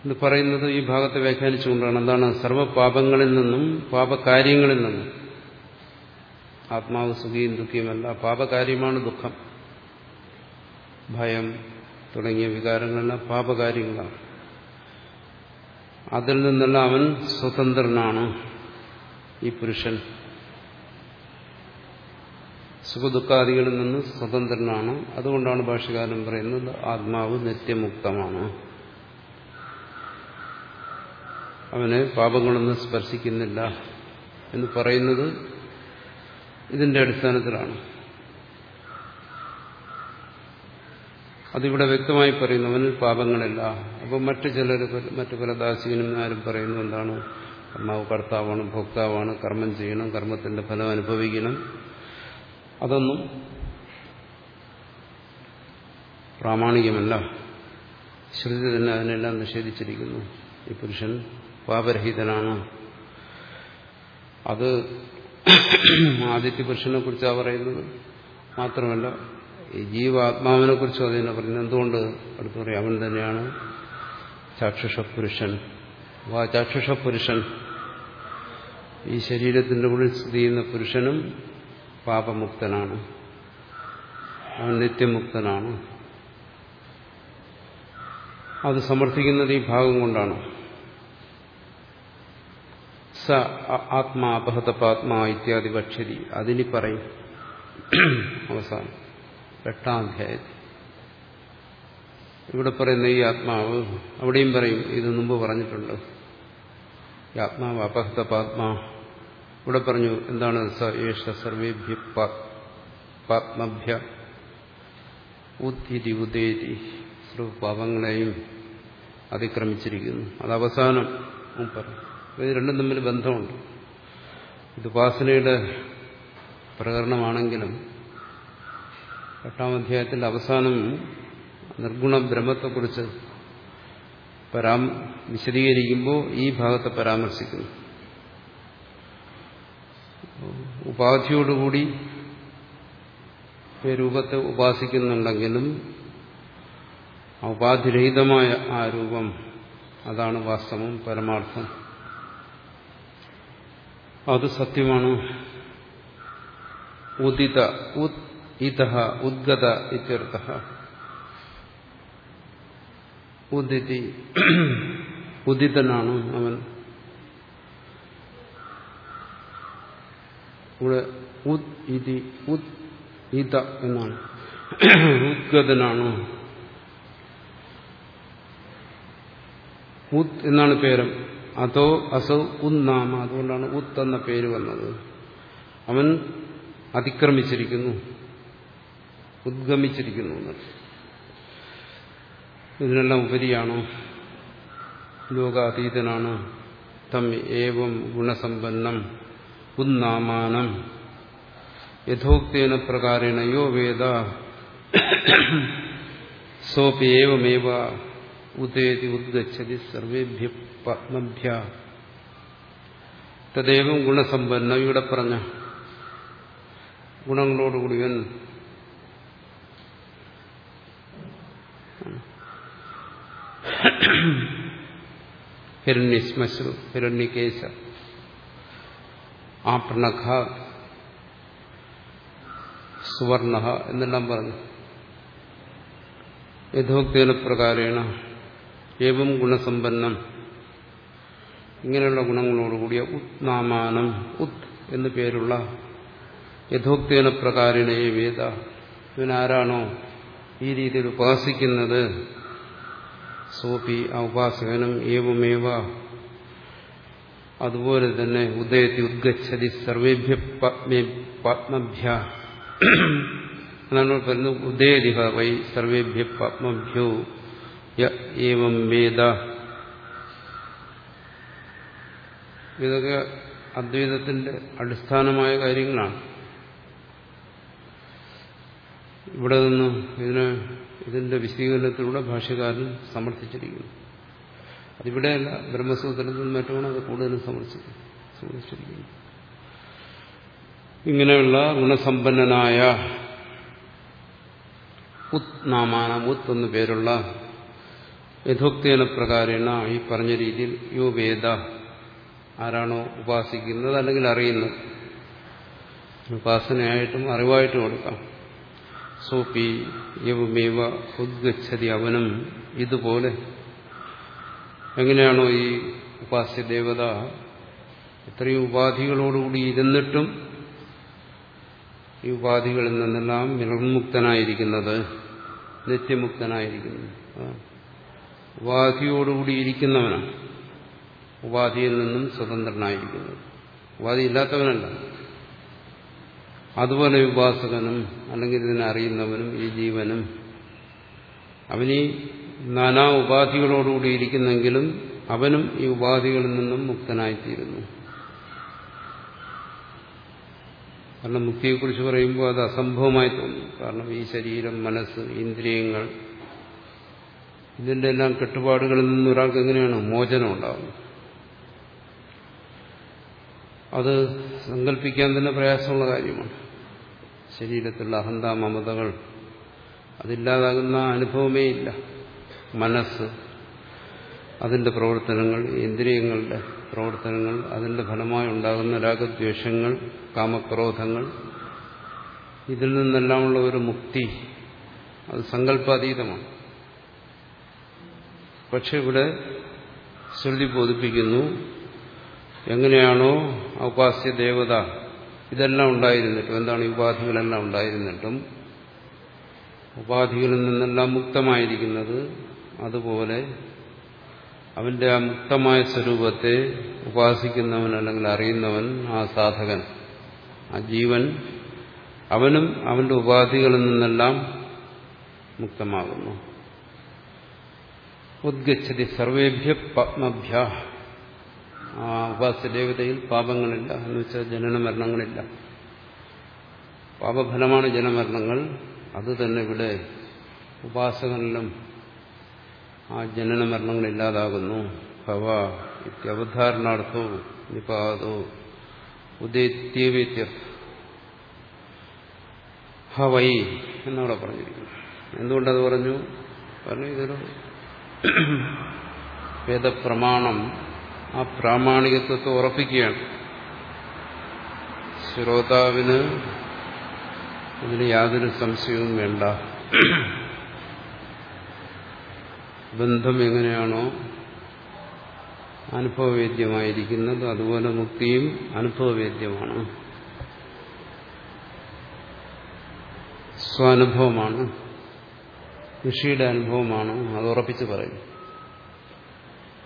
എന്ന് പറയുന്നത് ഈ ഭാഗത്തെ വ്യാഖ്യാനിച്ചുകൊണ്ടാണ്. എന്താണ്? സർവപാപങ്ങളിൽ നിന്നും പാപകാര്യങ്ങളിൽ നിന്നും. ആത്മാവ് സുഖിയും ദുഃഖിയുമല്ല പാപകാര്യമാണ് ദുഃഖം. ഭയം തുടങ്ങിയ വികാരങ്ങളെല്ലാം പാപകാര്യങ്ങളാണ്. അതിൽ നിന്നെല്ലാം അവൻ സ്വതന്ത്രനാണ് ഈ പുരുഷൻ. സുഖദുഃഖാദികളിൽ നിന്ന് സ്വതന്ത്രനാണ്. അതുകൊണ്ടാണ് ഭാഷകാരൻ പറയുന്നത് ആത്മാവ് നിത്യമുക്തമാണ്. അവനെ പാപങ്ങളൊന്നും സ്പർശിക്കുന്നില്ല എന്ന് പറയുന്നത് ഇതിന്റെ അടിസ്ഥാനത്തിലാണ്. അതിവിടെ വ്യക്തമായി പറയുന്നു അവന് പാപങ്ങളില്ല. അപ്പം മറ്റു ചിലർ മറ്റു പല ദാസികന്മാരും പറയുന്നു എന്താണ്? കർമാവ് കർത്താവാണ് ഭോക്താവാണ് കർമ്മം ചെയ്യണം കർമ്മത്തിന്റെ ഫലം അനുഭവിക്കണം. അതൊന്നും പ്രാമാണികമല്ല. ശ്രുതി തന്നെ അതിനെല്ലാം നിഷേധിച്ചിരിക്കുന്നു. ഈ പുരുഷൻ പാപരഹിതനാണ്. അത് ആദിത്യ പുരുഷനെ കുറിച്ചാണ് പറയുന്നത്? മാത്രമല്ല ഈ ജീവാത്മാവിനെ കുറിച്ചും അത് തന്നെ പറയുന്നത്. എന്തുകൊണ്ട് അടുത്ത് പറയും? അവൻ തന്നെയാണ് ചാക്ഷുഷ പുരുഷൻ ആ ചാക്ഷുഷ പുരുഷൻ ഈ ശരീരത്തിന്റെ ഉള്ളിൽ സ്ഥിതി ചെയ്യുന്ന പുരുഷനും പാപമുക്തനാണ്. അവൻ നിത്യമുക്തനാണ്. അത് സമർത്ഥിക്കുന്നത് ഈ ഭാഗം കൊണ്ടാണ്. സ ആത്മാ അപഹതപാത്മാ ഇത്യാദി ഭക്ഷരി. അതിനി പറയും. അവസാനം. എട്ടാം അധ്യായത്തിൽ. ഇവിടെ പറയുന്ന ഈ ആത്മാവ് അവിടെയും പറയും. ഇത് മുമ്പ് പറഞ്ഞിട്ടുണ്ട്. ഈ ആത്മാവ് അപഹതപാത്മാ ഇവിടെ പറഞ്ഞു എന്താണ് സ ഏഷ സർവേഭ്യ പാത്മഭ്യ ഉദ്ധിതി ഉദേരി സർവപാപങ്ങളെയും അതിക്രമിച്ചിരിക്കുന്നു. അത് അവസാനം പറയും ഇത് രണ്ടും തമ്മിൽ ബന്ധമുണ്ട്. ഇത് ഉപാസനയുടെ പ്രകരണമാണെങ്കിലും എട്ടാം അധ്യായത്തിന്റെ അവസാനം നിർഗുണ ബ്രഹ്മത്തെക്കുറിച്ച് പരാം വിശദീകരിക്കുമ്പോൾ ഈ ഭാഗത്തെ പരാമർശിക്കുന്നു. ഉപാധിയോടുകൂടി രൂപത്തെ ഉപാസിക്കുന്നുണ്ടെങ്കിലും ഉപാധിരഹിതമായ ആ രൂപം അതാണ് വാസ്തവം പരമാർത്ഥം. അത് സത്യമാണ്. ഉദിത ഉത് ഇത ഉദ്ഗത ഇത്യർത്ഥ. ഉദിതി ഉദിതനാണ് അവൻ. ഇവിടെ ഉത് ഇതി ഉത് ഇത എന്നാണ്. ഉദ്ഗതനാണ്? ഉത് എന്നാണ് പേരം. അതോ അസൗ ഉന്നാമ അതുകൊണ്ടാണ് ഉത്ത് എന്ന പേര് വന്നത്. അവൻ അതിക്രമിച്ചിരിക്കുന്നു. ഉദ്ഗമിച്ചിരിക്കുന്നു ഇതിനെല്ലാം ഉപരിയാണോ? ലോകാതീതനാണ്? തം ഏവം ഗുണസമ്പന്നം. ഉന്നാമാനം യഥോക്തേന പ്രകാരേണ യോ വേദ. സോപി ഉദേതി ഉദ്ഗതി സർവേഭ്യ പത്മഭ്യ. തദ്ദേവം ഗുണസമ്പന്ന ഇവിടെ പറഞ്ഞ ഗുണങ്ങളോടുകൂടിയവൻ ഹിരണ്യശ്മശ്രു ഹിരണ്യകേശ. ആപ്രണഖ സുവർണ എന്നെല്ലാം പറഞ്ഞു. യഥോക്തേന പ്രകാരേണ ഏവം ഗുണസമ്പന്നം. ഇങ്ങനെയുള്ള ഗുണങ്ങളോടുകൂടിയ ഉത്നാമാനം ഉത് എന്നു പേരുള്ള യഥോക്തേന പ്രകാരേണ വേദ. ഇവനാരാണോ ഈ രീതിയിൽ ഉപാസിക്കുന്നത്? സോപി ആ ഉപാസകനും ഏവമേവ അതുപോലെ തന്നെ ഉദയത്തി ഉദ്ഗച്ഛതി സർവേഭ്യ പത്മഭ്യ. ഉദയതിഹ വൈ സർവേഭ്യ പത്മഭ്യോ ഏവം വേദ ഇതൊക്കെ അദ്വൈതത്തിന്റെ അടിസ്ഥാനമായ കാര്യങ്ങളാണ്. ഇവിടെ നിന്ന് ഇതിന് ഇതിന്റെ വിശദീകരണത്തിലൂടെ ഭാഷകാരൻ സമർത്ഥിച്ചിരിക്കുന്നു. അതിവിടെയല്ല ബ്രഹ്മസൂത്രത്തിൽ മറ്റുമാണ് അത് കൂടുതലും സമർപ്പിച്ചിരിക്കുന്നത്. സമർപ്പിച്ചിരിക്കുന്നു ഇങ്ങനെയുള്ള ഗുണസമ്പന്നനായ ഉത് നാമാന ഉത് എന്നു പേരുള്ള യഥോക്തേന പ്രകാരേണ ഈ പറഞ്ഞ രീതിയിൽ യോ വേദ ആരാണോ ഉപാസിക്കുന്നത് അല്ലെങ്കിൽ അറിയുന്നത്. ഉപാസനയായിട്ടും അറിവായിട്ടും കൊടുക്കാം. സോപ്പി യവമേവ ഉദ്ഗച്ഛതി അവനും ഇതുപോലെ എങ്ങനെയാണോ ഈ ഉപാസ്യ ദേവത ഇത്രയും ഉപാധികളോടുകൂടി ഇരുന്നിട്ടും ഈ ഉപാധികളിൽ നിന്നെല്ലാം നിർമുക്തനായിരിക്കുന്നത് നിത്യമുക്തനായിരിക്കുന്നു. ഉപാധിയോടുകൂടി ഇരിക്കുന്നവനാണ്. ഉപാധിയിൽ നിന്നും സ്വതന്ത്രനായിരിക്കുന്നത്. ഉപാധി ഇല്ലാത്തവനല്ല. അതുപോലെ ഉപാസകനും അല്ലെങ്കിൽ ഇതിനെ അറിയുന്നവനും ഈ ജീവനും അവനീ നാനാ ഉപാധികളോടുകൂടി ഇരിക്കുന്നെങ്കിലും അവനും ഈ ഉപാധികളിൽ നിന്നും മുക്തനായിത്തീരുന്നു. കാരണം മുക്തിയെക്കുറിച്ച് പറയുമ്പോൾ അത് അസംഭവമായി തോന്നും. കാരണം ഈ ശരീരം മനസ്സ് ഇന്ദ്രിയങ്ങൾ ഇതിന്റെ എല്ലാം കെട്ടുപാടുകളിൽ നിന്നും ഒരാൾക്ക് എങ്ങനെയാണ് മോചനം ഉണ്ടാകുന്നത് അത് സങ്കല്പിക്കാൻ തന്നെ പ്രയാസമുള്ള കാര്യമാണ്. ശരീരത്തിലുള്ള അഹന്ത മമതകൾ അതില്ലാതാകുന്ന അനുഭവമേ ഇല്ല. മനസ്സ് അതിന്റെ പ്രവർത്തനങ്ങൾ ഇന്ദ്രിയങ്ങളുടെ പ്രവർത്തനങ്ങൾ അതിന്റെ ഫലമായി ഉണ്ടാകുന്ന രാഗദ്വേഷങ്ങൾ കാമക്രോധങ്ങൾ ഇതിൽ നിന്നെല്ലാമുള്ള ഒരു മുക്തി അത് സങ്കല്പാതീതമാണ്. പക്ഷെ ഇവിടെ ശ്രുതി ബോധിപ്പിക്കുന്നു എങ്ങനെയാണോ ഔപാസ്യ ദേവത ഇതെല്ലാം ഉണ്ടായിരുന്നിട്ടും എന്താണ് ഉപാധികളെല്ലാം ഉണ്ടായിരുന്നിട്ടും ഉപാധികളിൽ നിന്നെല്ലാം മുക്തമായിരിക്കുന്നത് അതുപോലെ അവന്റെ ആ മുക്തമായ സ്വരൂപത്തെ ഉപാസിക്കുന്നവൻ അല്ലെങ്കിൽ അറിയുന്നവൻ ആ സാധകൻ ആ ജീവൻ അവനും അവന്റെ ഉപാധികളിൽ നിന്നെല്ലാം മുക്തമാകുന്നു. ഉദ്ഗച്ഛതി സർവേഭ്യ പത്മഭ്യ. ആ ഉപാസ്യദേവതയിൽ പാപങ്ങളില്ല എന്ന് വെച്ചാൽ ജനന മരണങ്ങളില്ല പാപഫലമാണ് ജനമരണങ്ങൾ. അത് തന്നെ ഇവിടെ ഉപാസകനിലും ആ ജനന മരണങ്ങൾ ഇല്ലാതാകുന്നു. ഭവ ഇത്യവധാരണാർത്ഥോ നിപാതോ ഉദയത്യവ്യത്യ ഹവൈ എന്നവിടെ പറഞ്ഞിരിക്കുന്നു. എന്തുകൊണ്ടത് പറഞ്ഞു? പറഞ്ഞു ഇതൊരു വേദപ്രമാണം ആ പ്രാമാണികത്വത്തെ ഉറപ്പിക്കുകയാണ്. ശ്രോതാവിന് ഇതിന് യാതൊരു സംശയവും വേണ്ട. ബന്ധം എങ്ങനെയാണോ അനുഭവവേദ്യമായിരിക്കുന്നത് അതുപോലെ മുക്തിയും അനുഭവവേദ്യമാണ്. സ്വാനുഭവമാണ്. ഋഷിയുടെ അനുഭവമാണ് അത് ഉറപ്പിച്ച് പറയും.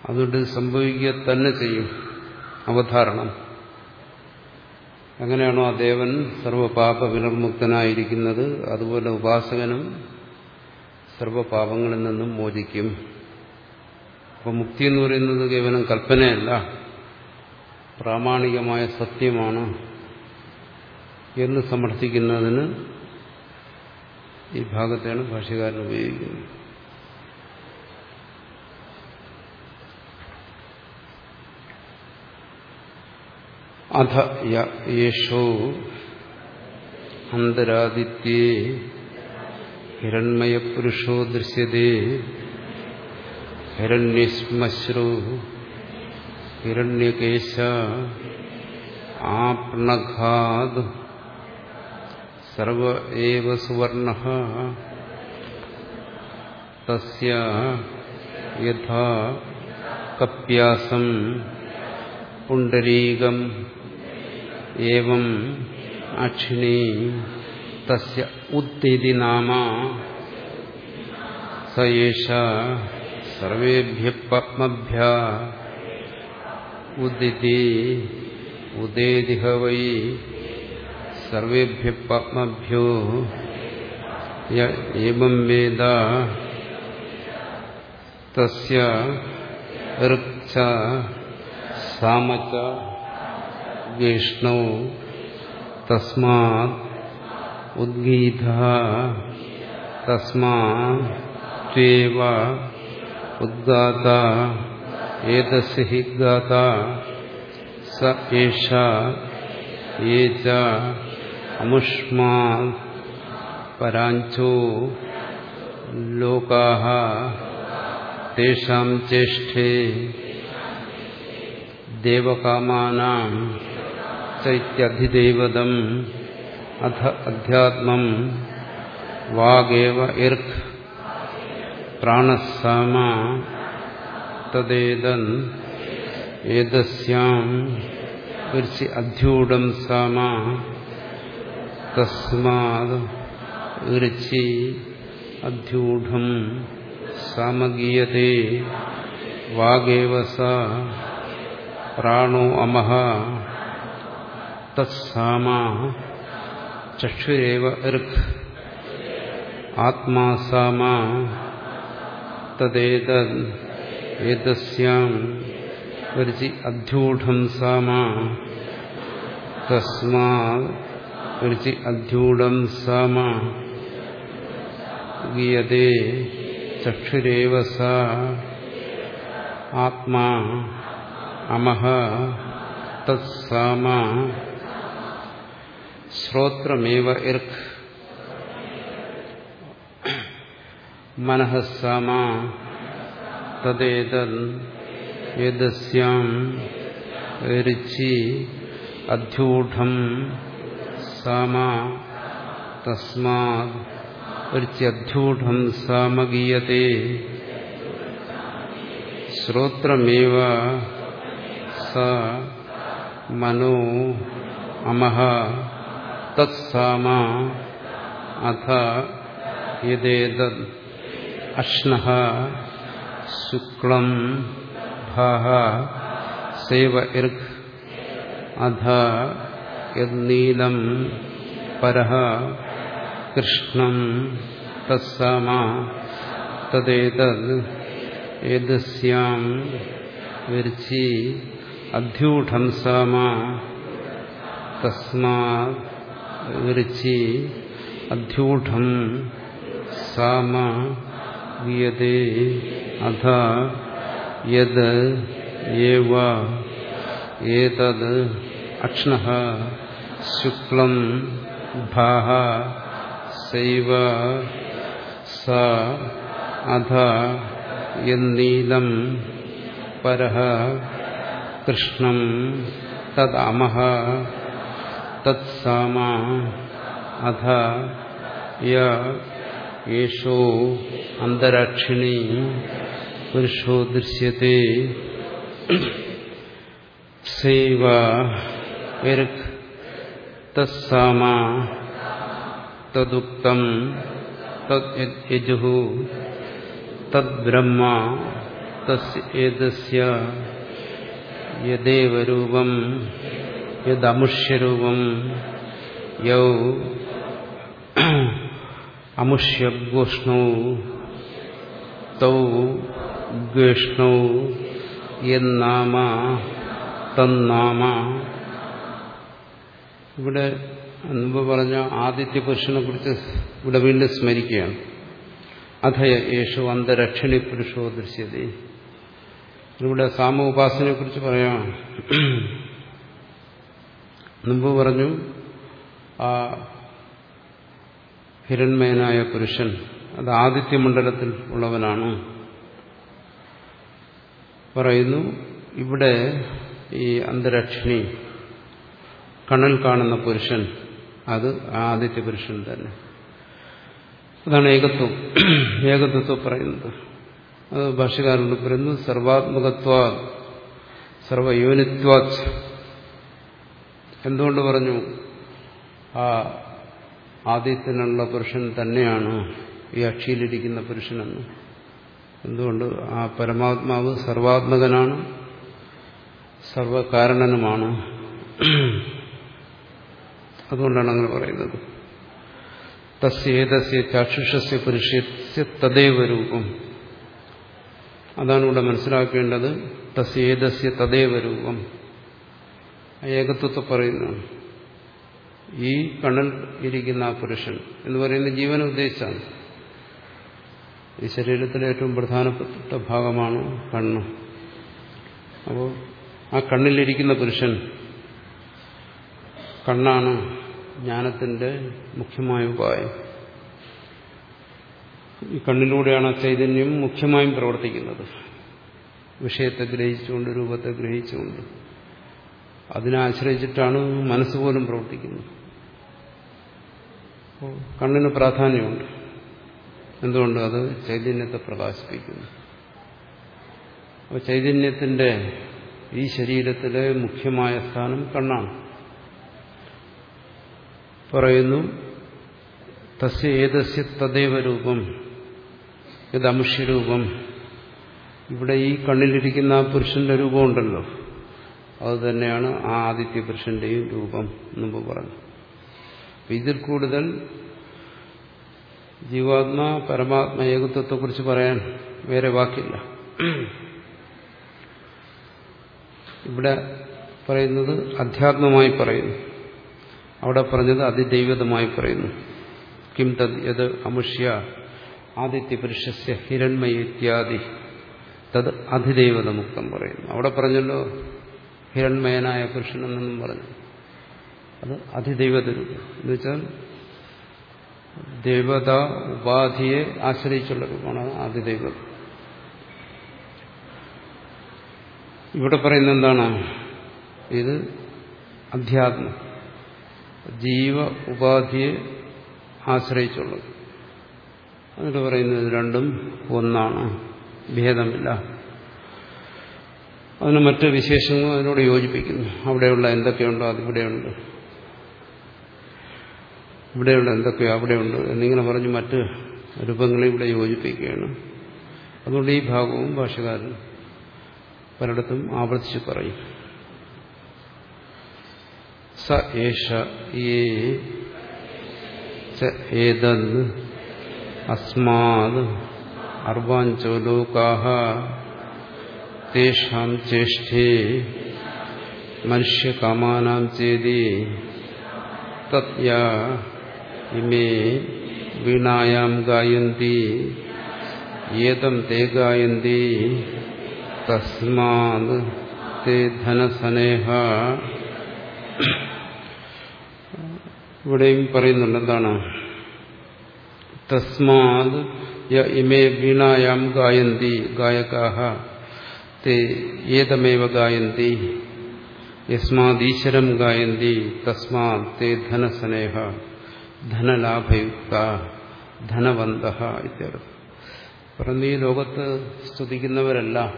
അതുകൊണ്ട് സംഭവിക്കുക തന്നെ ചെയ്യും. അവധാരണം എങ്ങനെയാണോ ആ ദേവൻ സർവപാപ വിനിർമുക്തനായിരിക്കുന്നത് അതുപോലെ ഉപാസകനും സർവപാപങ്ങളിൽ നിന്നും മോചിക്കും. അപ്പം മുക്തി എന്ന് പറയുന്നത് കേവലം കൽപ്പനയല്ല. പ്രാമാണികമായ സത്യമാണ് എന്ന് സമർത്ഥിക്കുന്നതിന് ഈ ഭാഗത്തെയാണ് ഭാഷകാരൻ ഉപയോഗിക്കുന്നത്. അധ യേഷോ അന്തരാദിത്യേ ഹിരൺമയപുരുഷോ ദൃശ്യതേ? ഹിരണ്യശ്മശ്രു ഹിരണ്യകേശ ആപ്ണഘാത് സർവ ഏവ സുവർണ തസ്യ യഥാ കപ്യാസം പുണ്ടരീകം ഏവം അക്ഷിണി തസ്യ ഉത്തിതി നാമ സയേഷ സർവേഭ്യ പത്മഭ്യ ഉദിതി ഉദേതിഹ വൈ സർവേഭ്യ പത്മഭ്യോ ഏവം വേദ തസ്യ ഋക്ഷ സാമച്ച വിഷ്ണു തസ്മാത് ഉദ്ഗീത തസ്മാത്വേവ ഉദ്ഗാത ഏതസ് ഹി ഗാത സ ഏഷ ഏ ച അമുഷ്മാ പരാഞ്ചോ ലോകാ തേഷാം ചേഷ്ടേ ദേവകാമാനാം ചൈത്യധിദൈവതം അധ അധ്യാത്മം വാഗേവ ഇർക്ക് പ്രാണസാമ തദ്ദേതൻ ഏതസ്യാം ഋഷി അധ്യൂഢം സാമ തസ്മാത് ഋഷി അധ്യൂഢം സാമഗീയത്തെ വാഗേവ സ പ്രാണോ അമഹ തത്സാമ ചക്ഷുരേവ ഋക് ആത്മാ സാമ തദ്ദേതദ് ഏതസ്യാം ഋചി അധ്യൂഢം സാമ തസ്മാത് ഋചി അധ്യൂഢം സാമ ഗീയതേ ചക്ഷുരേവ സ ആത്മാ അമഹ തത്സാമ ശ്രോത്രമേവ ഇർക്ക് മനഃ സാമ തദ്ദേതദ് ഏതസ്യാം രുചി അധ്യൂഢം സാമ തസ്മാത് രുച്യധ്യൂഢം സാമഗീയത്തെ ശ്രോത്രമേവ സ മനോ അമഹ തത്സാമ അഥ യദേതദ് അശ്നഃ ശുക്ലം ഭാഹ സേവ ഇർക്ക് അധ യന്നീലം പരഹ കൃഷ്ണം തസ്സാമ തദ്ദേതദ് ഏതസ്യാം വിർച്ചി അധ്യൂഢം സാമ തസ്മാത് വിർച്ചി അധ്യൂഢം സാമ ഗീയതേ അധ യത് ഏവ ഏതത് അക്ഷ്ണഃ ശുക്ലം ഭാഹ സൈവ സ അധ എന്നീലം പരഹ കൃഷ്ണം തദമഹ തത്സാമ അധ യ യേഷോ അന്തരാക്ഷിണി പുരുഷോ ദൃശ്യത്തെ സൈവ ഇർക്ക് തത്സാമ തദുക്തം തദ്യജുഃ തദ്ബ്രഹ്മ തസ്യ യദേവ രൂപം യദമുഷ്യരൂപം യൗ അമുഷ്യഗോഷ്ണൗ തൗ ഗേഷ്ണൗ എന്നാമ തന്നാമ ഇവിടെ മുമ്പ് പറഞ്ഞ ആദിത്യ പുരുഷനെ കുറിച്ച് ഇവിടെ വീണ്ടും സ്മരിക്കുകയാണ്. അഥയ യേശു അന്തരക്ഷണി പുരുഷോ ദൃശ്യത. ഇവിടെ സാമ ഉപാസനയെ കുറിച്ച് പറയാം. മുമ്പ് പറഞ്ഞു ആ ഹിരൺമയനായ പുരുഷൻ അത് ആദിത്യമണ്ഡലത്തിൽ ഉള്ളവനാണ്. പറയുന്നു ഇവിടെ ഈ അന്തരക്ഷിണി കണൽ കാണുന്ന പുരുഷൻ അത് ആദിത്യ പുരുഷൻ തന്നെ. അതാണ് ഏകത്വം. ഏകത്വത്വം പറയുന്നത്. അത് ഭാഷകാരനോട് പറയുന്നു സർവാത്മകത്വ സർവയോനിത്വാ എന്തുകൊണ്ട് പറഞ്ഞു? ആ ആദിത്യനുള്ള പുരുഷൻ തന്നെയാണ് ഈ അക്ഷിയിലിരിക്കുന്ന പുരുഷനെന്ന്? എന്തുകൊണ്ട് ആ പരമാത്മാവ് സർവാത്മകനാണ്? സർവകാരണനുമാണ്? അതുകൊണ്ടാണ് അങ്ങനെ പറയുന്നത്. തസ്യേതസ്യ ചാക്ഷുഷസ്യ പുരുഷസ്യ തദൈവ രൂപം. അതാണ് ഇവിടെ മനസ്സിലാക്കേണ്ടത്. തസ്യേതസ്യ തദൈവ രൂപം. ഏകത്വത്തെ പറയുന്നു ഈ കണ്ണിൽ ഇരിക്കുന്ന ആ പുരുഷൻ എന്ന് പറയുന്ന ജീവനെ ഉദ്ദേശിച്ചാണ്. ഈ ശരീരത്തിലെ ഏറ്റവും പ്രധാനപ്പെട്ട ഭാഗമാണ് കണ്ണ്. അപ്പോൾ ആ കണ്ണിലിരിക്കുന്ന പുരുഷൻ കണ്ണാണ് ജ്ഞാനത്തിന്റെ മുഖ്യമായ ഉപായം. ഈ കണ്ണിലൂടെയാണ് ചൈതന്യം മുഖ്യമായും പ്രവർത്തിക്കുന്നത്. വിഷയത്തെ ഗ്രഹിച്ചുകൊണ്ട് രൂപത്തെ ഗ്രഹിച്ചുകൊണ്ട്. അതിനെ ആശ്രയിച്ചിട്ടാണ് മനസ്സുപോലും പ്രവർത്തിക്കുന്നത്. കണ്ണിന് പ്രാധാന്യമുണ്ട്. എന്തുകൊണ്ട്? അത് ചൈതന്യത്തെ പ്രകാശിപ്പിക്കുന്നു. അപ്പോൾ ചൈതന്യത്തിന്റെ ഈ ശരീരത്തിലെ മുഖ്യമായ സ്ഥാനം കണ്ണാണ്. പറയുന്നു തസ്യ ഏതസ്യ തദൈവ രൂപം ഇത് അമുഷ്യരൂപം ഇവിടെ ഈ കണ്ണിലിരിക്കുന്ന ആ പുരുഷന്റെ രൂപമുണ്ടല്ലോ. അത് തന്നെയാണ് ആ ആദിത്യ പുരുഷന്റെയും രൂപം മുമ്പ് പറഞ്ഞു ഇതിൽ കൂടുതൽ ജീവാത്മ പരമാത്മ ഏകത്വത്തെക്കുറിച്ച് പറയാൻ വേറെ വാക്കില്ല. ഇവിടെ പറയുന്നത് അധ്യാത്മമായി പറയുന്നു. അവിടെ പറഞ്ഞത് അതിദൈവതമായി പറയുന്നു. കിം തത് യത് അമുഷ്യ ആദിത്യ പുരുഷ ഹിരൺമയ ഇത്യാദി തത് അതിദൈവതമുക്തം പറയുന്നു. അവിടെ പറഞ്ഞല്ലോ ഹിരൺമയനായ പുരുഷൻ എന്നും പറഞ്ഞു. അത് അതിദൈവതരൂപം എന്ന് വെച്ചാൽ ദേവത ഉപാധിയെ ആശ്രയിച്ചുള്ള രൂപമാണ് അതിദൈവം ഇവിടെ പറയുന്ന എന്താണ്? ഇത് അധ്യാത്മം. ജീവ ഉപാധിയെ ആശ്രയിച്ചുള്ളത്. എന്നിട്ട് പറയുന്നത് രണ്ടും ഒന്നാണ്. ഭേദമില്ല. അതിന് മറ്റ് വിശേഷങ്ങളും അതിനോട് യോജിപ്പിക്കുന്നു. അവിടെയുള്ള എന്തൊക്കെയുണ്ടോ അതിവിടെയുണ്ട് ഇവിടെയുള്ള എന്തൊക്കെയോ അവിടെയുണ്ട് എന്നിങ്ങനെ പറഞ്ഞ് മറ്റ് രൂപങ്ങളെ ഇവിടെ യോജിപ്പിക്കുകയാണ്. അതുകൊണ്ട് ഈ ഭാഗവും ഭാഷകാരൻ പലയിടത്തും ആവർത്തിച്ച് പറയും. സ ഏഷ ഏതത് അസ്മാത് അർവാഞ്ചോ ലോകാഹ തേഷാം ചേഷ്ടേ മനുഷ്യകാമാനാം ചേതി തത്യാ ഇമേ വീണായാം ഗായന്തി ഏതം തേ ഗായന്തി തസ്മാത് തേ ധനസനേഹ ഇവിടെയും പറയുന്നുണ്ട് എന്താണ്? തസ്മാത് ഇമേ വീണായാം ഗായന്തി ഗായകാഹ. ഏതമേവ ഗായന്തി? യസ്മാദീശ്വരം ഗായന്തി തസ്മാ തേ ധനസനേഹ ധനലാഭയുക്ത ധനവന്ത ഇത്യർത്ഥം പറഞ്ഞു ഈ ലോകത്ത് സ്തുതിക്കുന്നവരെല്ലാം.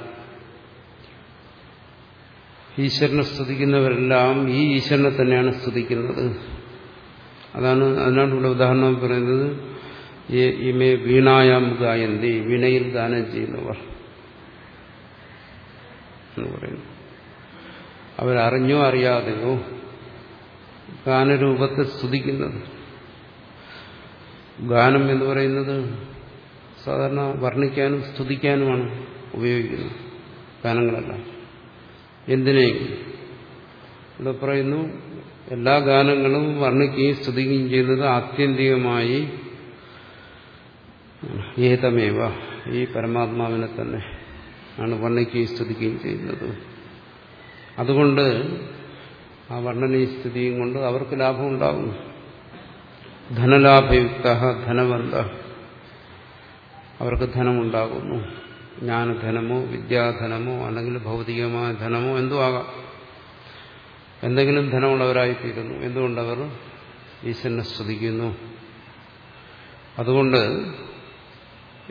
ഈശ്വരനെ സ്തുതിക്കുന്നവരെല്ലാം ഈ ഈശ്വരനെ തന്നെയാണ് സ്തുതിക്കുന്നത്. അതാണ് അതിനാണ് ഇവിടെ ഉദാഹരണം പറയുന്നത്. ഇമേ വീണായാം ഗായന്തി വീണയിൽ ഗാനം ചെയ്യുന്നവർ. എന്ന് പറയുന്നു. അവരറിഞ്ഞോ അറിയാതെയോ ഗാനരൂപത്തെ സ്തുതിക്കുന്നത്. ഗാനം എന്ന് പറയുന്നത് സാധാരണ വർണിക്കാനും സ്തുതിക്കാനുമാണ് ഉപയോഗിക്കുന്നത്. ഗാനങ്ങളെല്ലാം. എന്തിനേക്കും ഇവിടെ പറയുന്നു എല്ലാ ഗാനങ്ങളും വർണിക്കുകയും സ്തുതിക്കുകയും ചെയ്യുന്നത് ആത്യന്തികമായി ഏതമേവ? ഈ പരമാത്മാവിനെ തന്നെ. ആണ് വർണിക്കുകയും സ്തുതിക്കുകയും ചെയ്യുന്നത്. അതുകൊണ്ട് ആ വർണനയും സ്ഥിതിയും കൊണ്ട് അവർക്ക് ലാഭം ഉണ്ടാകും ധനലാഭയുക്ത ധനവന്ത. അവർക്ക് ധനമുണ്ടാകുന്നു. ജ്ഞാനധനമോ വിദ്യാധനമോ അല്ലെങ്കിൽ ഭൗതികമായ ധനമോ എന്തോ ആകാം. എന്തെങ്കിലും ധനമുള്ളവരായിത്തീരുന്നു. എന്തുകൊണ്ടവർ ഈശ്വരനെ സ്തുതിക്കുന്നു? അതുകൊണ്ട്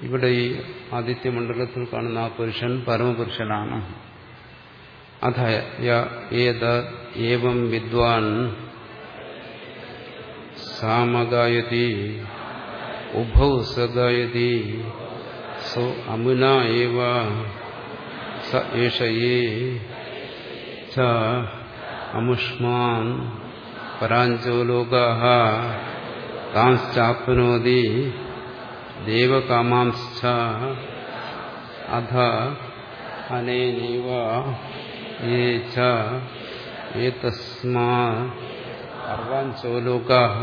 ഇവിടെ ഈ ആദിത്യമണ്ഡലത്തിൽ കാണുന്ന ആ പുരുഷൻ പരമപുരുഷനാണ്. അഥ ഏവം വിദ്വാൻ സാമഗായതി ഉഭൗ സഗായതി സോ അമുന ഏവ സ ഏഷയേ ച അമുഷ്മാൻ പരാഞ്ചോ ലോകാः താംശ്ചാപ്നോതി ദേവകാമാംശ്ച അധ അനേനൈവ യേ ച ഏതസ്മാ സർവാഞ്ചോ ലോകാः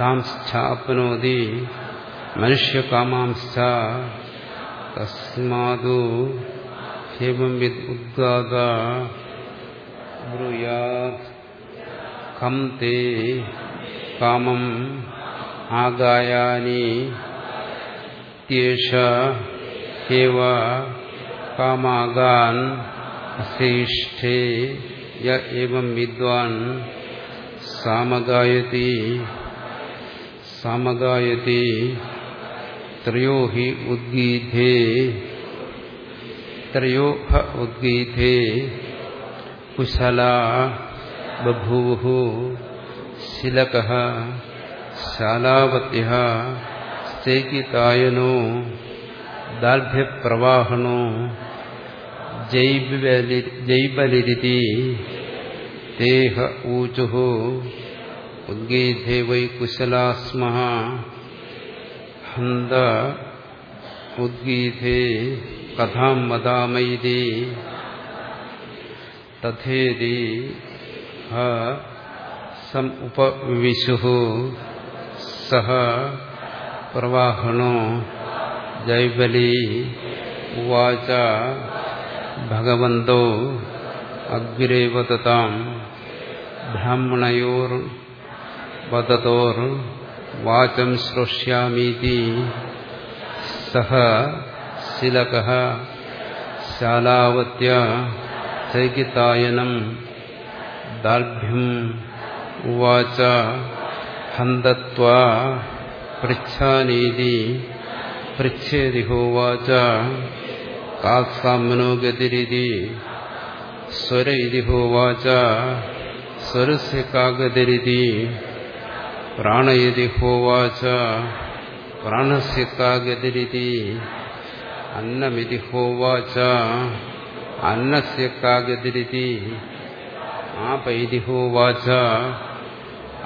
താംശ്ചാപ്നോതി മനുഷ്യകാമാംശ്ച തസ്മാദു ഹേമം വിദ് ഉദ്ഗാത ബ്രൂയാത് ഖം തേ കാമം ആഗായാനി ത്യേഷ ഹേവ കാമാഗാൻ അശേഷ്ഠേ യ ഏവം വിദ്വാൻ സാമഗായതി സാമഗായതി ത്രയോ ഹി ഉദ്ഗീധേ ത്രയോ ഹ ഉദ്ഗീധേ കുശല ബഭൂവു ശിലക ശാലാവത്യ സ്ഥേകിതായനോ ദാർഢ്യപ്രവാഹണോ ജൈബലിരിതി തേഹ ഊചു ഉദ്ഗീധേ വൈ കുശലാസ്മ ഹന്ത ഉദ്ഗീധേ കഥാം വദാമൈതി തഥേതി സം ഉപവിശു സഹ പ്രവാഹണോ ജൈബലി ഉവാച ഭഗവന്തോ അഗ്രേവതാം ബ്രാഹ്മണയോർ വദതോർ വാചം ശ്രോഷ്യാമീതി സഹ ശിലക ശാലാവത്യ ചൈകിതായനം ദാർഢ്യം ഉവാച ഹന്തത്വാ പൃച്ഛാനീതി പൃച്ഛേതി ഹോവാച കാസാമനോ ഗതിരിതി സ്വര ഇതി ഹോവാച സ്വരസ്യ കാഗതിരിതി പ്രാണയതി ഹോവാച പ്രാണസ്യ കാഗതിരിതി അന്നമിതി ഹോവാച അന്നസ്യ കാഗതിരിതി ആപൈതി ഹോവാച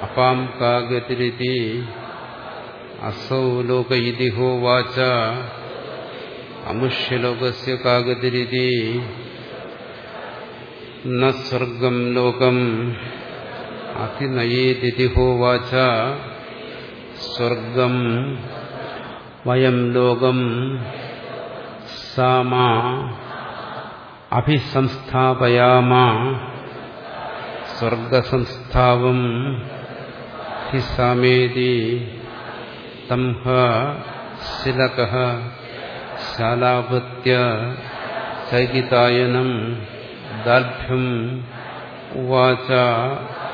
അപാം കാഗതിരിതി അസൗ ലോക ഇതി ഹോവാച അമുഷ്യലോകസ്യ കാഗതിരിതി ന സ്വർഗം ലോകം അതിനയേതിഹോ വാച സ്വർഗം വയം ലോകം സാമ അഭിസംസ്ഥാപയാമ സ്വർഗസംസ്ഥാവം ഹി സാമേതി തം ഹ ശിലക ശാലാപത്യ ചൈകിതായനം ദാർഢ്യം ഉവാച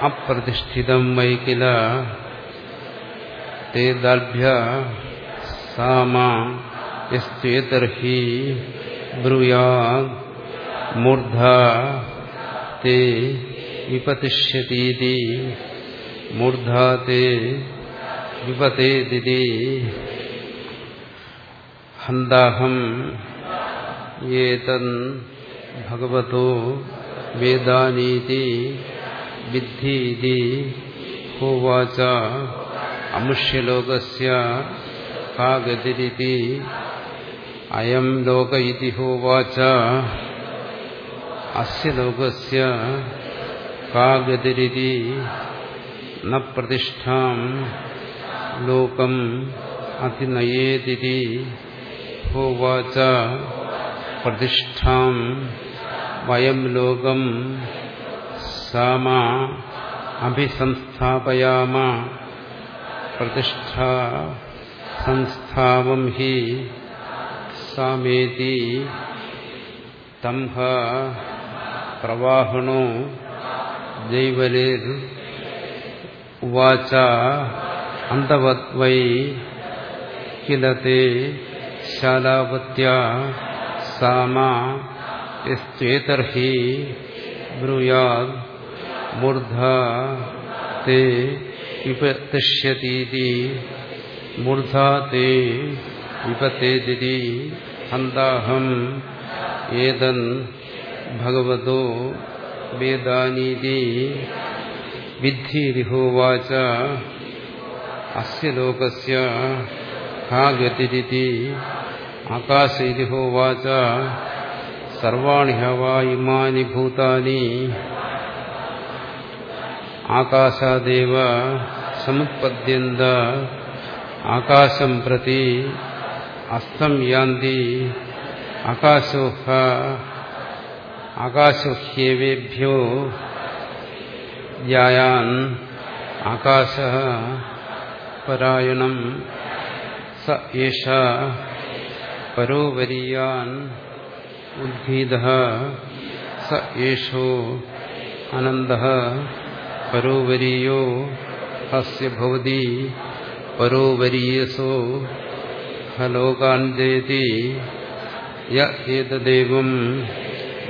അപ്രതിഷ്ഠിതം വൈ കില തേ ദാർഢ്യ സാമ യസ്ത്വേതർഹി ബ്രൂയാ മൂർധ തേ വിപതിഷ്യതീതി മൂർധ തേ വിപതേതി ഹന്താഹം ഏതൻ ഭഗവതോ വേദാനീതി വിദ്ധീതി ഹോവാച അമുഷ്യലോകസ്യ കാ ഗതിരിതി അയം ലോക ഇതി ഹോവാച അസ്യ ലോകസ്യ കാ ഗതിരിതി ന പ്രതിഷ്ഠാം ലോകം അതിനയേതിരി ഹോവാച പ്രതിഷ്ഠാം വയം ലോകം സാമ അഭിസംസ്ഥാപയാമ പ്രതിഷ്ഠ സംസ്ഥാവം ഹി സാമേതി തംഹ പ്രവാഹണോ ജൈവലിർ ഉവാച അന്തവത് വൈ കിലത്തെ ശാലാവത്യ സാമ യശ്ചേതർഹി ബ്രൂയാദ് മൂർധ തേ വിപതിഷ്യതീതി മൂർധ തേ വിപത്തേതി ഹന്താഹം ഏതൻ ഭഗവതോ വേദാനീതി വിദ്ധിരിഹോവാച അസ്യ ലോകസ്യ ഹാ ഗതിരിതി ആകാശൈരിഹോവാച സർവാണി ഹവാ ഇമാനി ഭൂതാനി ആകാശാദേവ സമുത്പദ്യന്ത ആകാശം പ്രതി അസ്തം യാന്തി ആകാശോഹ ആകാശഹ്യേവേഭ്യോ ധ്യായാൻ ആകാശ പരായണം സ പരോവരീയാൻ ഉദ്ഗീത സ ഏഷോ അനന്ത പരോവരീയോ ഹസ്യഭവതി ഭവതി പരോവരീയസോ യേതദേവം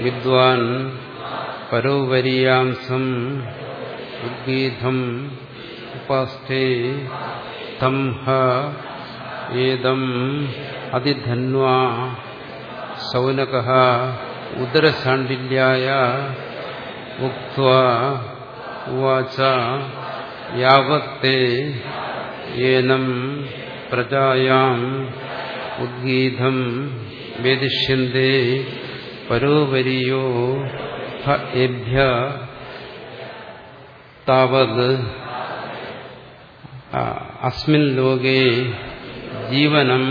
വിദ്വാൻ യ ഏതദേവം വിദ്വാൻ പരോവരീയാംസം ഉദ്ഗീതം ഉപാസ്ഥേ തം ഹ ഏതം അതിധന്വാ ശൗനക ഉദരശാണ്ഡില്യായ ഉക്വാ ഉവാച യാവത്തെ ഏനം പ്രജായാം ഉദ്ഗീതം വേദിഷ്യന്തേ പരോവരീയോ ഹേഭ്യ താവത് അസ്മിൻ ലോകേ ജീവനം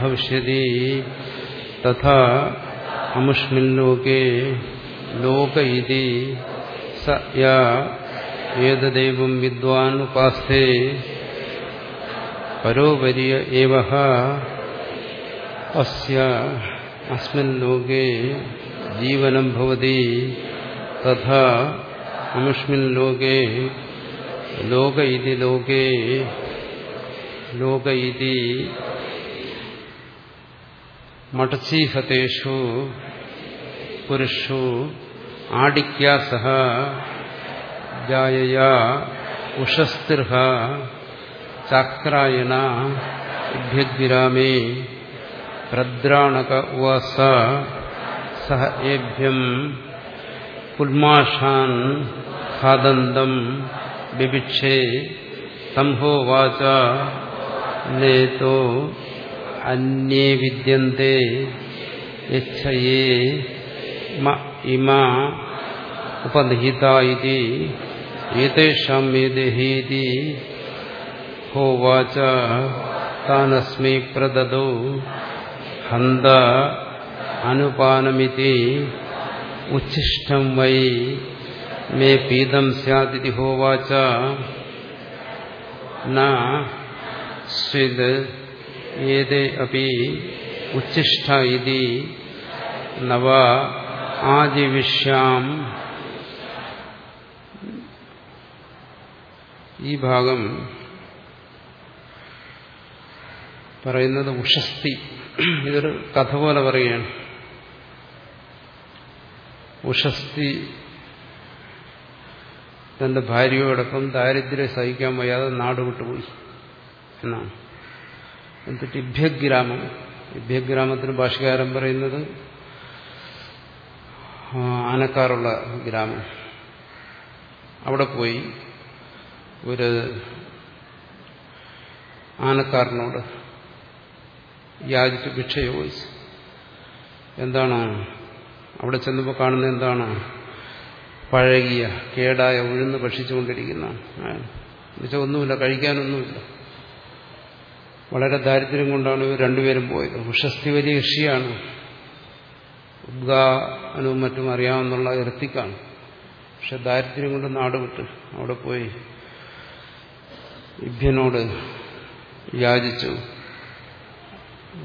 ഭവിഷ്യതി. തഥാ അമുഷ്മിൻ ലോകേ ലോക ഇതി. സ യാ ഏതദൈവം വിദ്വാൻ ഉപാസ്തേ പരോപരിയ ഏവ അസ്യ അസ്മിൻ ലോകേ ജീവനം ഭവതി. തഥാ അമുഷ്മിൻ ലോകേ ലോക ഇതി ലോകേ ലോക ഇതി മടച്ചീഹതേഷു പുരുഷു ആടിക്യാ സഹ ജായയാ ഉഷസ്തിർഹ ചാക്രായണ ഇഭ്യഗ്രാമേ പ്രദ്രാണക ഉവാസ സഹ ഏഭ്യം പുൽമാഷാൻ ഹദന്തം ബിഭിക്ഷേ സംഭോവാച നേതോ അന്യേ വിദ്യന്തേ യച്ഛയേ ഇമ ഉപനിഹിത ഇതി ഏതേഷാം മേദേഹീതി ഹോവാച താനസ്മൈ പ്രദദോ ഹന്ത അനുപാനമിതി ഉച്ഛിഷ്ടം വൈ മേ പീതം സാതിരി ഹോവാച. അപി ഉച്ഛിഷ്ട ഇതി നവ ആദിവിഷ്യാം. ഈ ഭാഗം പറയുന്നത് ഉഷസ്തി. ഇതൊരു കഥ പോലെ പറയുകയാണ്. ഉഷസ്തി തന്റെ ഭാര്യയോടൊപ്പം ദാരിദ്ര്യം സഹിക്കാൻ വയ്യാതെ നാട് വിട്ടുപോയി എന്നാണ്. എന്നിട്ട് ഇഭ്യഗ്രാമം? ഇഭ്യഗ്രാമത്തിന് ഭാഷകാരം പറയുന്നത് ആനക്കാറുള്ള ഗ്രാമം. അവിടെ പോയി ഒരു ആനക്കാരനോട് യാചിച്ച് ഭിക്ഷ ചോദിച്ചു. എന്താണ് അവിടെ ചെന്നപ്പോൾ കാണുന്ന എന്താണ്? പഴകിയ കേടായ ഉഴുന്ന് ഭക്ഷിച്ചുകൊണ്ടിരിക്കുന്ന. എന്നുവെച്ചാൽ ഒന്നുമില്ല കഴിക്കാനൊന്നുമില്ല. വളരെ ദാരിദ്ര്യം കൊണ്ടാണ് ഇവർ രണ്ടുപേരും പോയത്. ഉഷസ്തി വലിയ ഋഷിയാണ്. ഉദ്ഗാനവും മറ്റും അറിയാമെന്നുള്ള എർത്തിക്കാണ്. പക്ഷെ ദാരിദ്ര്യം കൊണ്ട് നാട് വിട്ട് അവിടെ പോയി ഇഭ്യനോട് യാചിച്ചു.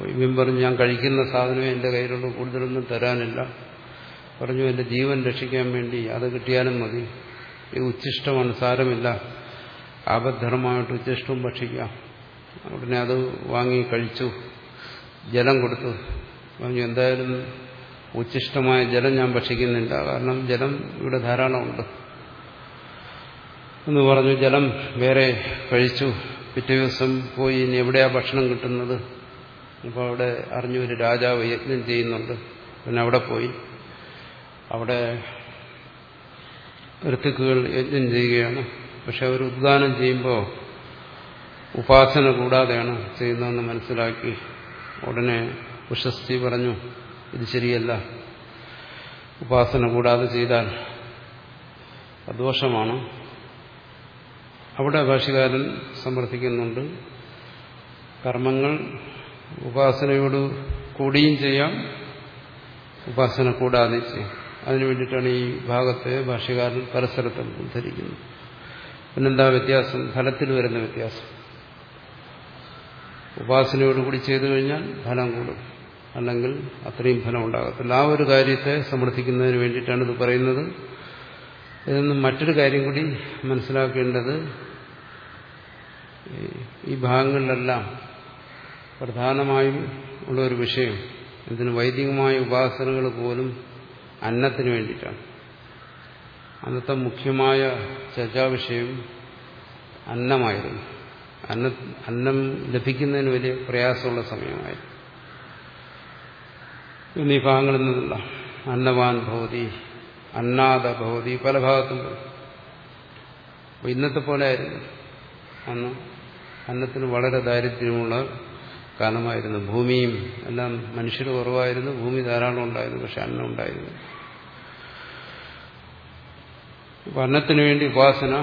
ഇവൻ പറഞ്ഞു ഞാൻ കഴിക്കുന്ന സാധനമേ എന്റെ കയ്യിലുള്ള കൂടുതലൊന്നും തരാനില്ല. പറഞ്ഞു എന്റെ ജീവൻ രക്ഷിക്കാൻ വേണ്ടി അത് കിട്ടിയാലും മതി. ഈ ഉച്ഛിഷ്ടമാണ് സാരമില്ല. ആപദ്ധർമ്മമായിട്ട് ഉച്ഛിഷ്ടവും ഭക്ഷിക്കാം. ഉടനെ അത് വാങ്ങി കഴിച്ചു. ജലം കൊടുത്തു. പറഞ്ഞു എന്തായാലും ഉച്ഛിഷ്ടമായ ജലം ഞാൻ ഭക്ഷിക്കുന്നില്ല. കാരണം ജലം ഇവിടെ ധാരാളമുണ്ട്. എന്ന് പറഞ്ഞു ജലം വേറെ കഴിച്ചു. പിറ്റേ ദിവസം പോയി ഇനി എവിടെയാണ് ഭക്ഷണം കിട്ടുന്നത്? അപ്പോൾ അവിടെ അറിഞ്ഞു ഒരു രാജാവ് യജ്ഞം ചെയ്യുന്നുണ്ട്. പിന്നെ അവിടെ പോയി. അവിടെ ഋത്തുക്കുകൾ യജ്ഞം ചെയ്യുകയാണ്. പക്ഷെ അവർ ഉദ്ഗാനം ചെയ്യുമ്പോൾ ഉപാസന കൂടാതെയാണ് ചെയ്യുന്നതെന്ന് മനസ്സിലാക്കി ഉടനെ ഉഷസ്തി പറഞ്ഞു ഇത് ശരിയല്ല. ഉപാസന കൂടാതെ ചെയ്താൽ അദോഷമാണ് അവിടെ ഭാഷകാരൻ സമർത്ഥിക്കുന്നുണ്ട് കർമ്മങ്ങൾ ഉപാസനയോട് കൂടിയും ചെയ്യാം ഉപാസന കൂടാതെ ചെയ്യാം. അതിനു വേണ്ടിയിട്ടാണ് ഈ ഭാഗത്തെ ഭാഷകാരൻ പരസരത്തിൽ ഉദ്ധരിക്കുന്നത്. പിന്നെന്താ വ്യത്യാസം? ഫലത്തിൽ വരുന്ന വ്യത്യാസം. ഉപാസനയോടുകൂടി ചെയ്തു കഴിഞ്ഞാൽ ഫലം കൂടും. അല്ലെങ്കിൽ അത്രയും ഫലം ഉണ്ടാകത്തില്ല. ആ ഒരു കാര്യത്തെ സമർത്ഥിക്കുന്നതിന് വേണ്ടിയിട്ടാണ് ഇത് പറയുന്നത്. ഇതൊന്നും മറ്റൊരു കാര്യം കൂടി മനസ്സിലാക്കേണ്ടത്. ഈ ഭാഗങ്ങളിലെല്ലാം പ്രധാനമായും ഉള്ള ഒരു വിഷയം ഇതിന് വൈദികമായ ഉപാസനകൾ പോലും അന്നത്തിന് വേണ്ടിയിട്ടാണ്. അന്നത്തെ മുഖ്യമായ ചർച്ചാവിഷയം അന്നമായിരുന്നു. അന്ന അന്നം ലഭിക്കുന്നതിന് വലിയ പ്രയാസമുള്ള സമയമായിരുന്നു. എന്നീ ഭാഗങ്ങളിൽ നിന്നുള്ള അന്നവാൻ ഭവതി അന്നാദ ഭവതി പല ഭാഗത്തും ഇന്നത്തെ പോലെ ആയിരുന്നു. അന്ന് അന്നത്തിന് വളരെ ദാരിദ്ര്യമുള്ള കാലമായിരുന്നു ഭൂമിയും എല്ലാം മനുഷ്യർ കുറവായിരുന്നു. ഭൂമി ധാരാളം ഉണ്ടായിരുന്നു. പക്ഷെ അന്നം ഉണ്ടായിരുന്നു. അന്നത്തിന് വേണ്ടി ഉപാസന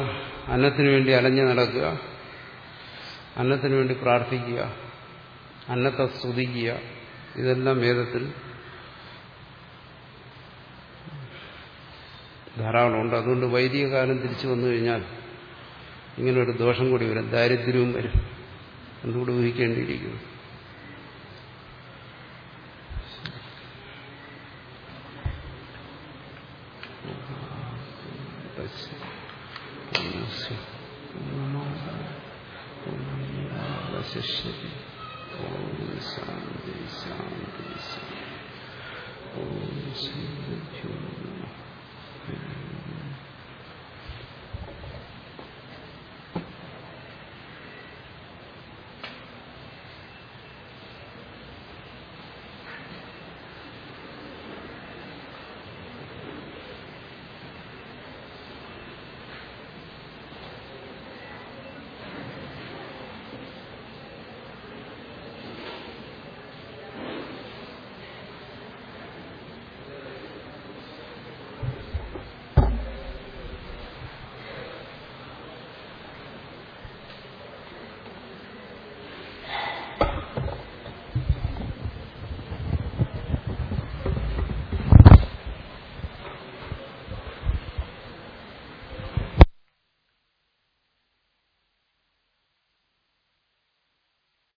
അന്നത്തിന് വേണ്ടി അലഞ്ഞു നടക്കുക അന്നത്തിന് വേണ്ടി പ്രാർത്ഥിക്കുക അന്നത്തെ സ്തുതിക്കുക. ഇതെല്ലാം വേദത്തിൽ ധാരാളമുണ്ട് അതുകൊണ്ട് വൈദിക കാലം തിരിച്ചു വന്നു കഴിഞ്ഞാൽ ഇങ്ങനൊരു ദോഷം കൂടി വരും. ദാരിദ്ര്യവും വരും. എന്തുകൂടി ഊഹിക്കേണ്ടിയിരിക്കുന്നു. ശരി ഓം ശാന്തി ശാന്തി ശാന്തി ഓം ശ്രീ